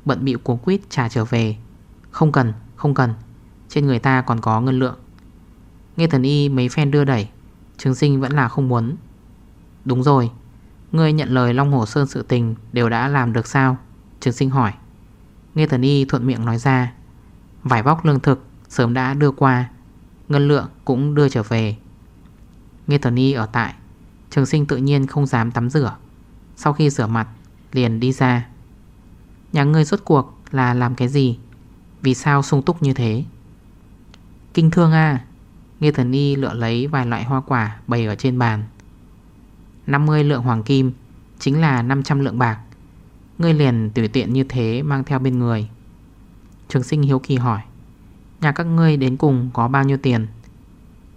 Bận bịu cuốn quýt trả trở về. Không cần, không cần. Trên người ta còn có ngân lượng. Nghe thần y mấy phen đưa đẩy Trường sinh vẫn là không muốn. Đúng rồi Ngươi nhận lời Long Hồ Sơn sự tình Đều đã làm được sao? Trường sinh hỏi. Nghe thần y thuận miệng nói ra. Vải vóc lương thực sớm đã đưa qua Ngân lượng cũng đưa trở về. Nghe thần y ở tại Trường sinh tự nhiên không dám tắm rửa. Sau khi rửa mặt, Liền đi ra. Nhà ngươi rốt cuộc là làm cái gì? Vì sao sung túc như thế? Kinh thương à Nghe thần y lựa lấy vài loại hoa quả Bày ở trên bàn. 50 lượng hoàng kim Chính là 500 lượng bạc. Ngươi liền tùy tiện như thế mang theo bên người. Trường sinh hiếu kỳ hỏi, Nhà các ngươi đến cùng có bao nhiêu tiền?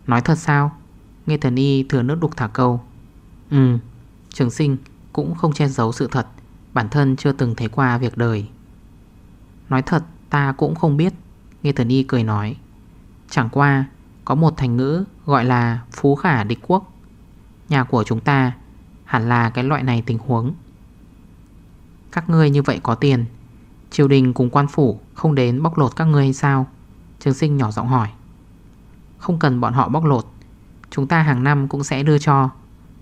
Nói thật sao? Nghe thần y thừa nước đục thả câu. Ừ Trường sinh cũng không che giấu sự thật, Bản thân chưa từng thấy qua việc đời. Nói thật, ta cũng không biết, Nghe thần y cười nói. Chẳng qua, có một thành ngữ gọi là phú khả địch quốc. Nhà của chúng ta hẳn là cái loại này tình huống. Các ngươi như vậy có tiền, Triều đình cùng quan phủ không đến bóc lột các ngươi hay sao? Trường sinh nhỏ giọng hỏi. Không cần bọn họ bóc lột, Chúng ta hàng năm cũng sẽ đưa cho.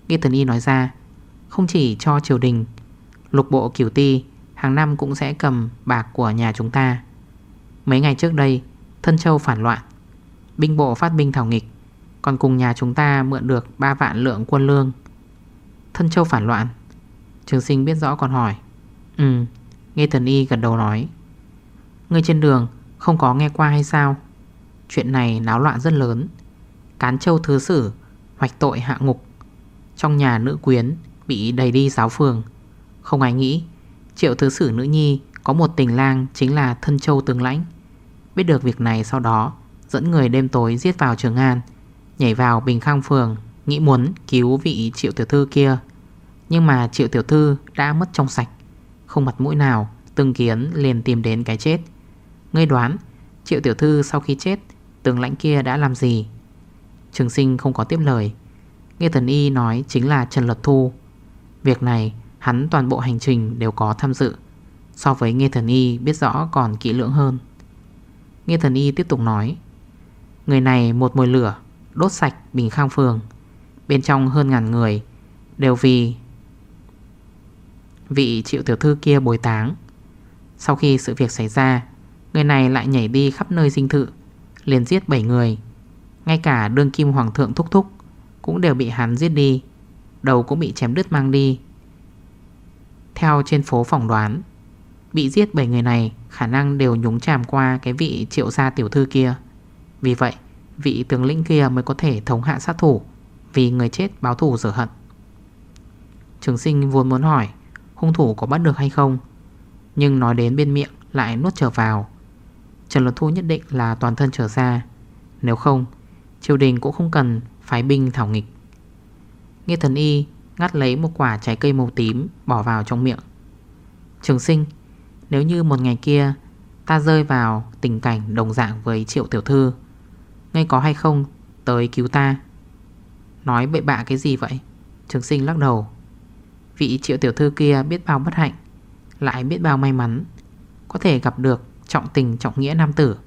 Nghe thần y nói ra, Không chỉ cho triều đình, Lục bộ kiểu ti Hàng năm cũng sẽ cầm bạc của nhà chúng ta. Mấy ngày trước đây, Thân châu phản loạn, Binh bộ phát binh thảo nghịch, Còn cùng nhà chúng ta mượn được 3 vạn lượng quân lương. Thân châu phản loạn, Trường sinh biết rõ còn hỏi Ừ Nghe thần y gần đầu nói Người trên đường không có nghe qua hay sao? Chuyện này náo loạn rất lớn, Cán châu thứ sử Hoạch tội hạ ngục trong nhà nữ quyến Bị đầy đi giáo phường. Không ai nghĩ, Triệu thứ sử nữ nhi Có một tình lang chính là thân châu tướng lãnh. Biết được việc này sau đó, Dẫn người đêm tối giết vào Trường An, Nhảy vào Bình Khang Phường, Nghĩ muốn cứu vị triệu tiểu thư kia. Nhưng mà triệu tiểu thư đã mất trong sạch, Không mặt mũi nào Từng kiến liền tìm đến cái chết. Ngươi đoán, Triệu tiểu thư sau khi chết, Tướng lãnh kia đã làm gì? Trường sinh không có tiếp lời Nghe thần y nói chính là Trần Luật Thu. Việc này, hắn toàn bộ hành trình đều có tham dự. So với Nghe thần y biết rõ còn kỹ lưỡng hơn. Nghe thần y tiếp tục nói, Người này một mùi lửa, Đốt sạch Bình Khang Phường. Bên trong hơn ngàn người, Đều vì Vị triệu tiểu thư kia bồi táng. Sau khi sự việc xảy ra, Người này lại nhảy đi khắp nơi dinh thự, Liền giết 7 người. Ngay cả đương kim hoàng thượng thúc thúc cũng đều bị hắn giết đi, Đầu cũng bị chém đứt mang đi. Theo trên phố phỏng đoán, Bị giết 7 người này Khả năng đều nhúng chàm qua Cái vị triệu gia tiểu thư kia. Vì vậy, vị tướng lĩnh kia mới có thể thống hạ sát thủ, Vì người chết báo thủ rửa hận. Trường sinh vốn muốn hỏi, Hung thủ có bắt được hay không? Nhưng nói đến bên miệng lại nuốt trở vào. Trần Luật Thu nhất định là toàn thân trở ra. Nếu không, Triều đình cũng không cần phái binh thảo nghịch. Nghe thần y Ngắt lấy một quả trái cây màu tím, Bỏ vào trong miệng. Trường sinh, Nếu như một ngày kia Ta rơi vào tình cảnh đồng dạng với triệu tiểu thư Ngay có hay không tới cứu ta? Nói bậy bạ cái gì vậy? Trường sinh lắc đầu. Vị triệu tiểu thư kia biết bao bất hạnh, Lại biết bao may mắn, Có thể gặp được trọng tình trọng nghĩa nam tử.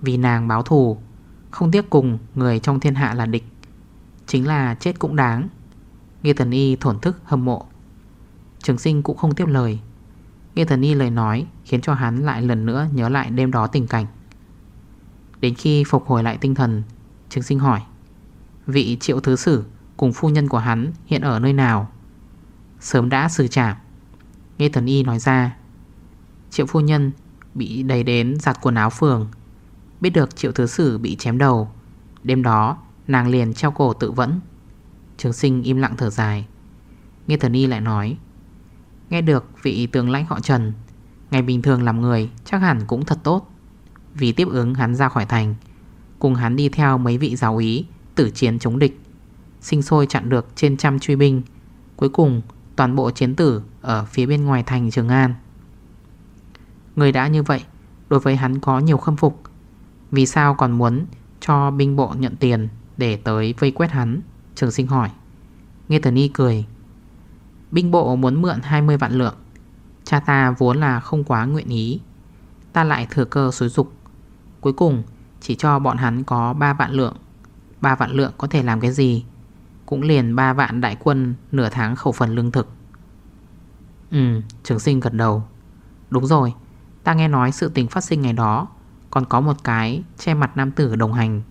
Vì nàng báo thù, Không tiếc cùng người trong thiên hạ là địch. Chính là chết cũng đáng. Nghe thần y thổn thức, hâm mộ. Trường sinh cũng không tiếp lời. Nghe thần y lời nói, Khiến cho hắn lại lần nữa nhớ lại đêm đó tình cảnh. Đến khi phục hồi lại tinh thần, Trường sinh hỏi, Vị triệu thứ sử cùng phu nhân của hắn hiện ở nơi nào? Sớm đã xử trảm. Nghe thần y nói ra, Triệu phu nhân bị đầy đến giặt quần áo phường, Biết được triệu thứ sử bị chém đầu. Đêm đó nàng liền treo cổ tự vẫn. Trường sinh im lặng thở dài. Nghe thần y lại nói, Nghe được vị tướng lãnh họ Trần, Ngày bình thường làm người chắc hẳn cũng thật tốt. Vì tiếp ứng hắn ra khỏi thành, Cùng hắn đi theo mấy vị giáo ý Tử chiến chống địch, Sinh sôi chặn được trên trăm truy binh, Cuối cùng toàn bộ chiến tử Ở phía bên ngoài thành Trường An. Người đã như vậy, Đối với hắn có nhiều khâm phục. Vì sao còn muốn cho binh bộ nhận tiền? Để tới vây quét hắn, Trường sinh hỏi. Nghe thần Y cười, Binh bộ muốn mượn 20 vạn lượng. Cha ta vốn là không quá nguyện ý. Ta lại thừa cơ xối dục. Cuối cùng, chỉ cho bọn hắn có 3 vạn lượng. 3 vạn lượng có thể làm cái gì? Cũng liền 3 vạn đại quân Nửa tháng khẩu phần lương thực. Ừ trường sinh gật đầu. Đúng rồi, Ta nghe nói sự tình phát sinh ngày đó, Còn có một cái che mặt nam tử đồng hành.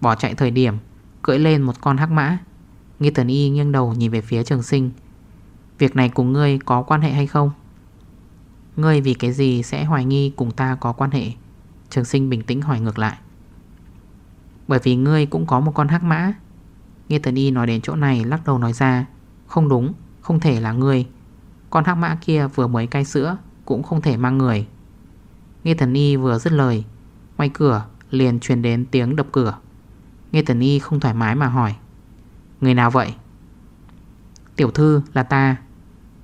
Bỏ chạy thời điểm Cưỡi lên một con hắc mã. Nghi tần y nghiêng đầu nhìn về phía trường sinh. Việc này cùng ngươi có quan hệ hay không? Ngươi vì cái gì sẽ hoài nghi cùng ta có quan hệ? Trường sinh bình tĩnh hỏi ngược lại. Bởi vì ngươi cũng có một con hắc mã. Nghe tần y nói đến chỗ này lắc đầu nói ra Không đúng, không thể là ngươi. Con hắc mã kia vừa mới cai sữa Cũng không thể mang người. Nghe thần y vừa dứt lời Ngoài cửa liền truyền đến tiếng đập cửa. Nghe thần y không thoải mái mà hỏi. Người nào vậy? Tiểu thư là ta.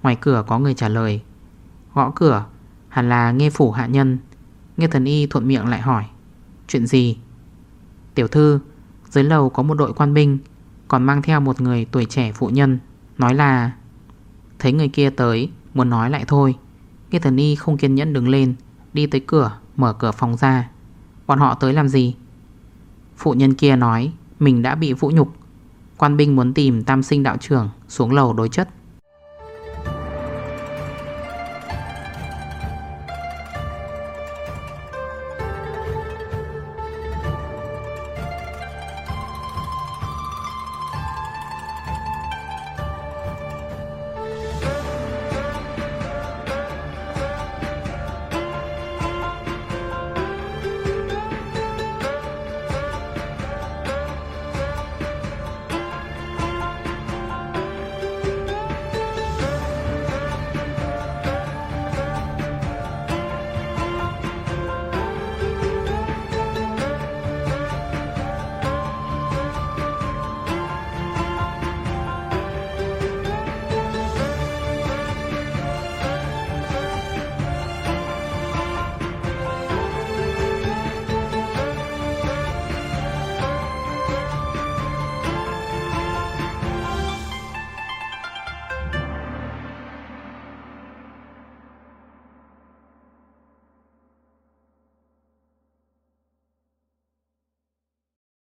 Ngoài cửa có người trả lời. Gõ cửa, Hẳn là nghe phủ hạ nhân. Nghe thần y thuận miệng lại hỏi. Chuyện gì? Tiểu thư, Dưới lầu có một đội quan binh, Còn mang theo một người tuổi trẻ phụ nhân, Nói là Thấy người kia tới, Muốn nói lại thôi. Nghe thần y không kiên nhẫn đứng lên, Đi tới cửa, Mở cửa phòng ra. Bọn họ tới làm gì? Phụ nhân kia nói, Mình đã bị vũ nhục. Quan binh muốn tìm tam sinh đạo trưởng, Xuống lầu đối chất.